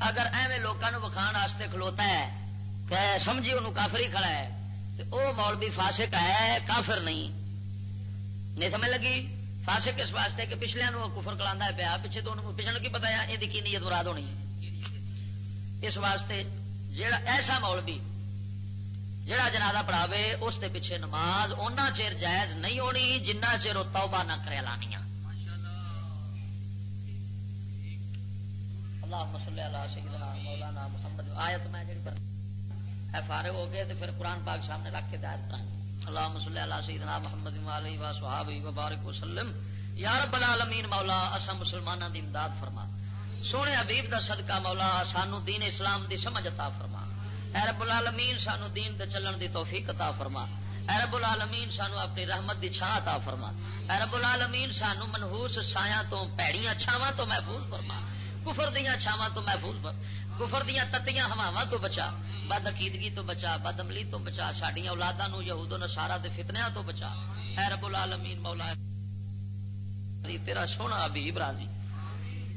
اگر ایویں لوگوں وکھان واسطے کھلوتا ہے کہ سمجھی انہوں کافر ہی کھڑا ہے، تو وہ مولوی فاسق ہے، کافر نہیں۔ نہیں سمجھ لگی؟ فاسق اس واسطے کہ پچھلے کفر کلا پیا، پیچھے تو پچھلے کی پتا ہے یہ نیت مراد ہونی اس واسطے جڑا ایسا مولوی جڑا جنازہ پڑھاوے، اس دے پیچھے نماز، اونا چیر جائز نہیں ہونی، جنہ چیر توبہ نہ کرے، لانیاں۔ اللہ اللہ سیدنا مولانا محمد، آیت میں جڑی پر فارغ ہو گئے پھر قرآن پاک سامنے رکھ کے پڑھائیں اللہ صلی اللہ سیدنا محمد علیہ و صحابہ و بارک وسلم یا رب العالمین، مولا اسا مسلماناں دی امداد فرما۔ سونے حبیب دا صدقہ، مولا، سانو دین اسلام دی سمجھ عطا فرما۔ اے رب العالمین سانو دین دے چلن دی توفیق عطا فرما۔ اے رب العالمین سانو اپنی رحمت دی چھاں عطا فرما۔ اے رب العالمین سانو منحوس سایاں تو پیڑیاں چھاواں تو محفوظ فرما۔ کفر دیاں چھاواں تو محفوظ فرما۔ کفر دیاں تتیاں ہواواں تو بچا۔ بد عقیدگی تو بچا، بد عملی تو بچا۔ ساڈیاں اولاداں نو یہود و نصارا دے فتنیاں تو بچا۔ اے رب العالمین مولا، تیرا سونا حبیب راضی۔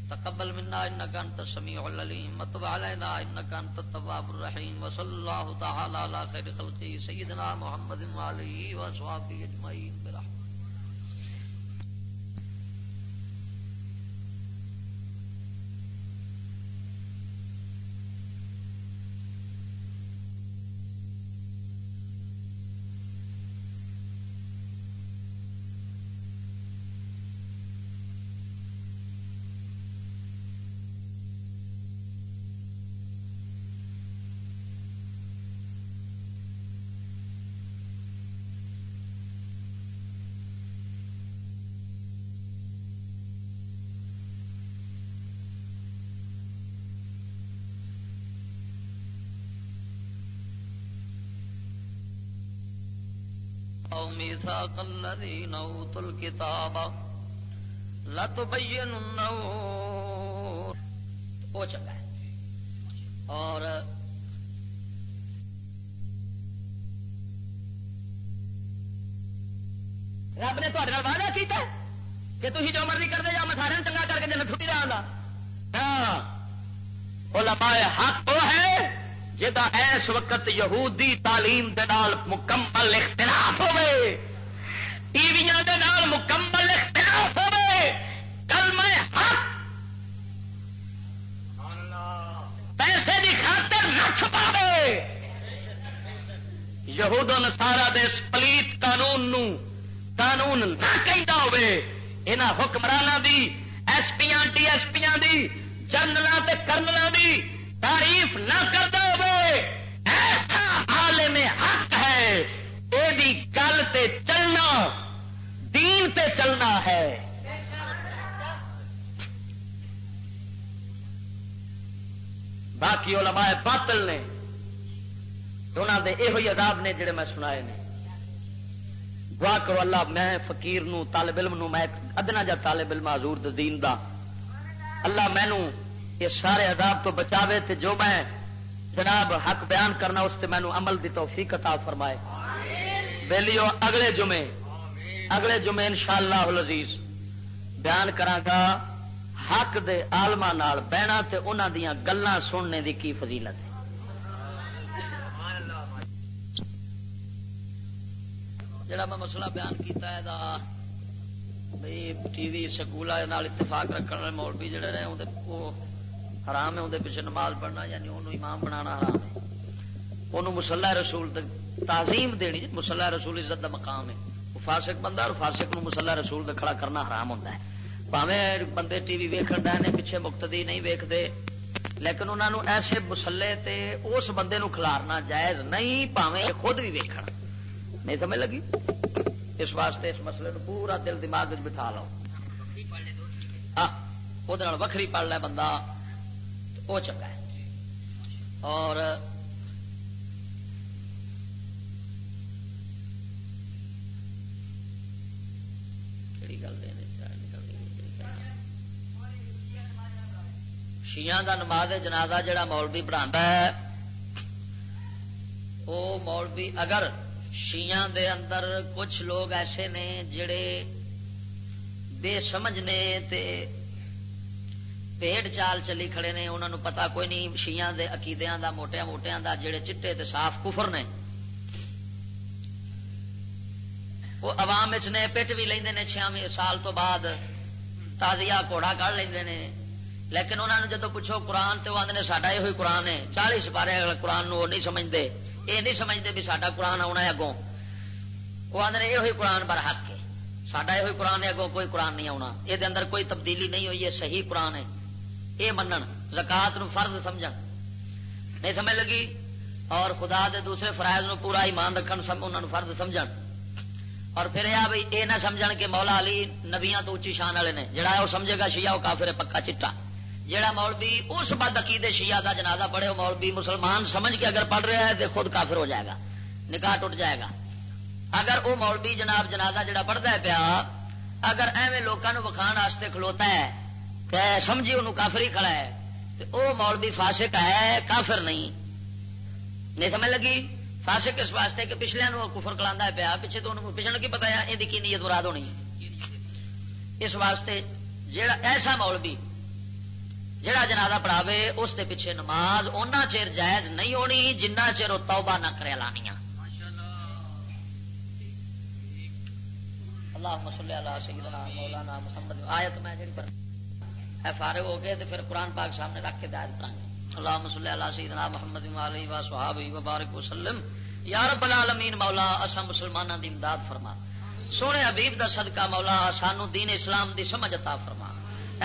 تقبل منا، انك انت السميع العليم. وتب علينا، انك انت التواب الرحيم. وصلى الله تعالى على خير خلقه سيدنا محمد وعلى اله وصحبه اجمعين برحمته أو ميثاق الذين أوتوا الكتاب لا تبيننه وہ چنگا ہے۔ اور رب نے تھوڑے وعدہ کیا کہ تھی جو مرضی کرتے جاؤ، میں سارے چنگا کر کے جن چھٹی رہا ہاں۔ علماء حق وہ ہے جا اس وقت یہودی تعلیم دے نال مکمل اختلاف ہوئے۔ ٹی وی دے نال مکمل اختلاف ہوئے۔ کل میں حق۔ پیسے کی خاطر نہ چھپا یہود نسارا دے پلیت قانون نو قانون نہ کہہ ہوئے۔ یہاں حکمرانہ دی، S P D S P general colonel دی تعریف نہ کرتا ہوئے عالم حق ہے یہ گل تے چلنا، دین تے چلنا ہے۔ باقی علماء باطل نے انہوں دے یہ عذاب نے جڑے میں سنائے نے۔ دعا کرو اللہ، میں فقیر نو طالب علم نو میں ادنا جا طالب علم حضور دین دا۔ اللہ مینو یہ سارے عذاب تو بچاوے تے جو میں جناب، حق بیان کرنا، اس سے مینو عمل دی توفیق عطا فرمائے۔ ویلیو، اگلے جمعے اگلے جمعے انشاءاللہ العزیز بیان گا حق دے آلما نال بہنا تے انہاں دیاں گلاں سننے دی کی فضیلت ہے۔ جڑا میں مسئلہ بیان کیتا ہے دا، بھئی ٹی وی سکول اتفاق رکھنے والے مولوی جڑے رہے وہ حرام ہے اندر پیچھے نماز پڑھنا یعنی انہوں امام بنا حرام ہے۔ انہوں مسلح رسول تعظیم دینی مسلح رسول عزت دا مقام ہے۔ وہ فارسک بندہ اور فارسک نو مسلح رسول دا کھڑا کرنا حرام ہوتا ہے۔ پاوے بندے ٹی وی ویکن ڈے پیچھے مقتدی نہیں ویکتے لیکن انہوں نے ایسے مسلے تے اس بندے نو کھلارنا جائز نہیں پاوے خود بھی ویکن نہیں سمجھ لگی؟ اس واسطے اس مسئلے نو پورا دل دماغ بٹھا لو۔ وہ وکری پڑھ لے بندہ۔ وہ چنگا ہے۔ اور شیاں کا نماز جنازہ جڑا مولوی پڑھا ہے وہ مولوی اگر شیاں دے اندر کچھ لوگ ایسے نے جڑے بے سمجھ نے تے پیڑ چال چلی کھڑے نے انہوں نے پتا کوئی نہیں شیاں دے عقیدیاں دا موٹیا موٹیا دا جڑے چٹے تے صاف کفر نے وہ عوام نے پٹ بھی لے چھ سال تو بعد تازیا گھوڑا کڑ لے لیکن انہوں نے جدو پوچھو قرآن تو وہ آدھے ساڈا یہ قرآن ہے چالی سپارے قرآن نو نہیں سمجھتے یہ نہیں سمجھتے بھی ساڈا قرآن آنا ہے اگوں وہ آدھے یہ قرآن بر حق ہے ساڈا یہ قرآن ہے اگوں کوئی قرآن نہیں آنا یہ اندر کوئی تبدیلی نہیں ہوئی ہے صحیح قرآن ہے یہ منن، زکات نو فرض سمجھ نہیں سمجھ لگی؟ اور خدا دے دوسرے فرائض نو پورا ایمان رکھن سم انہوں فرض سمجھ اور پھر یہ بھائی یہ نہ سمجھ کہ مولا علی نبیاں تو اچھی شان والے نے، جڑا ہے وہ سمجھے گا شیعہ وہ کافر پکا چٹا۔ جہاں مولوی اس بد عقیدے شیعہ دا جنازہ پڑھے وہ مولوی مسلمان سمجھ کے اگر پڑھ رہا ہے تو خود کافر ہو جائے گا، نکاح ٹوٹ جائے گا۔ اگر وہ مولوی جناب جنازہ جڑا پڑھتا ہے پیا، اگر ایویں لوگوں وکھان واسطے کھلوتا ہے کہ سمجھی انہوں کافر ہی کھڑا ہے تو وہ مولوی فاسق ہے، کافر نہیں۔ نہیں سمجھ لگی؟ فاسق اس واسطے کہ پچھلے کفر کلا پیا، پیچھے تو پچھلے کی پتا ہے یہ نیت مراد ہونی اس واسطے جیڑا ایسا مولوی جڑا جنازہ پڑھاوے، اس دے پیچھے نماز اونا چیر جائز نہیں ہونی، جنہ چیر وہ توبہ نہ کرے لانیاں۔ اللہ مسلح اللہ سیدنا مولانا محمد، آیت میں جڑی پر فارغ ہو گئے تو پھر قرآن پاک سامنے رکھ کے دائر پڑھیں اللہ مسلح اللہ سیدنا محمد علی و صحابی وبارک وسلم۔ یا رب العالمین، مولا اسا مسلمانوں دی امداد فرما۔ سونے حبیب دا صدقہ، مولا، سانو دین اسلام دی سمجھ عطا فرما۔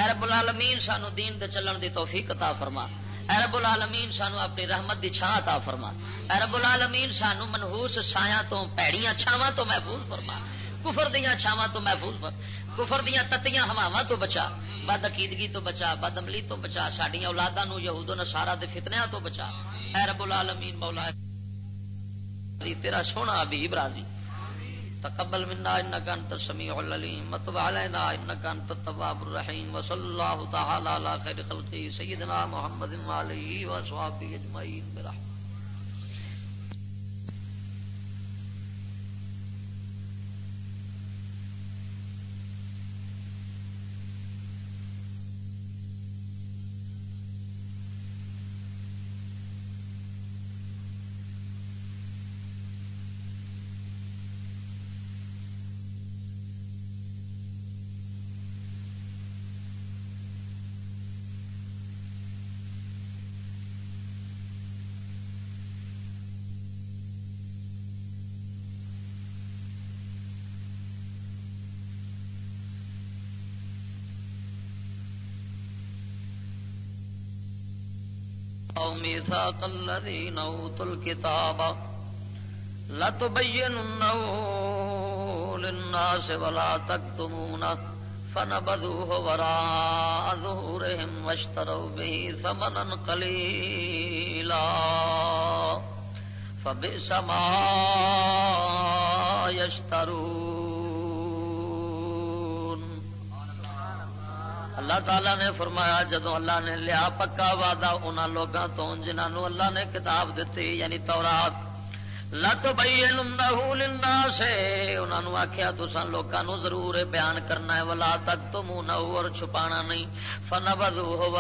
اے رب العالمین، سانو دین دے چلن دی توفیق عطا فرما۔ اے رب العالمین، سانو اپنی رحمت دی چھاں عطا فرما۔ اے رب العالمین، سانو منحوس سایاں تو، پیڑیاں چھاواں تو محفوظ فرما۔ کفر دیا چھاوا تو محفوظ کفر دیا تتیاں ہواوا تو بچا، بد عقیدگی تو بچا، بد عملی تو بچا سڈیا اولادا یہود نسارا دے فتنیا تو بچا۔ اے رب العالمین، مولا تیرا سونا حبیب راضی۔ تقبل منا انك انت السميع العليم وتب علينا انك انت التواب الرحيم وصلى الله تعالى على خير خلقه سيدنا محمد وعلى اله وصحبه اجمعين برحمته أو ميثاق الذين أوتوا الكتاب لتبيننه للناس ولا تكتمونه فنبذوه وراء ظهورهم واشتروا به ثمنا قليلا فبئس ما يشترون اللہ تعالی نے فرمایا جدو اللہ نے لیا پکا وعدہ ان لوگوں تو جنہوں اللہ نے کتاب دیتی یعنی تورات لت بئی لنا سے انہوں نے آخیا تسان لوگوں ضرور بیان کرنا ہے، ولا تک تو منہ نہ چھپا نہیں۔ فن بدو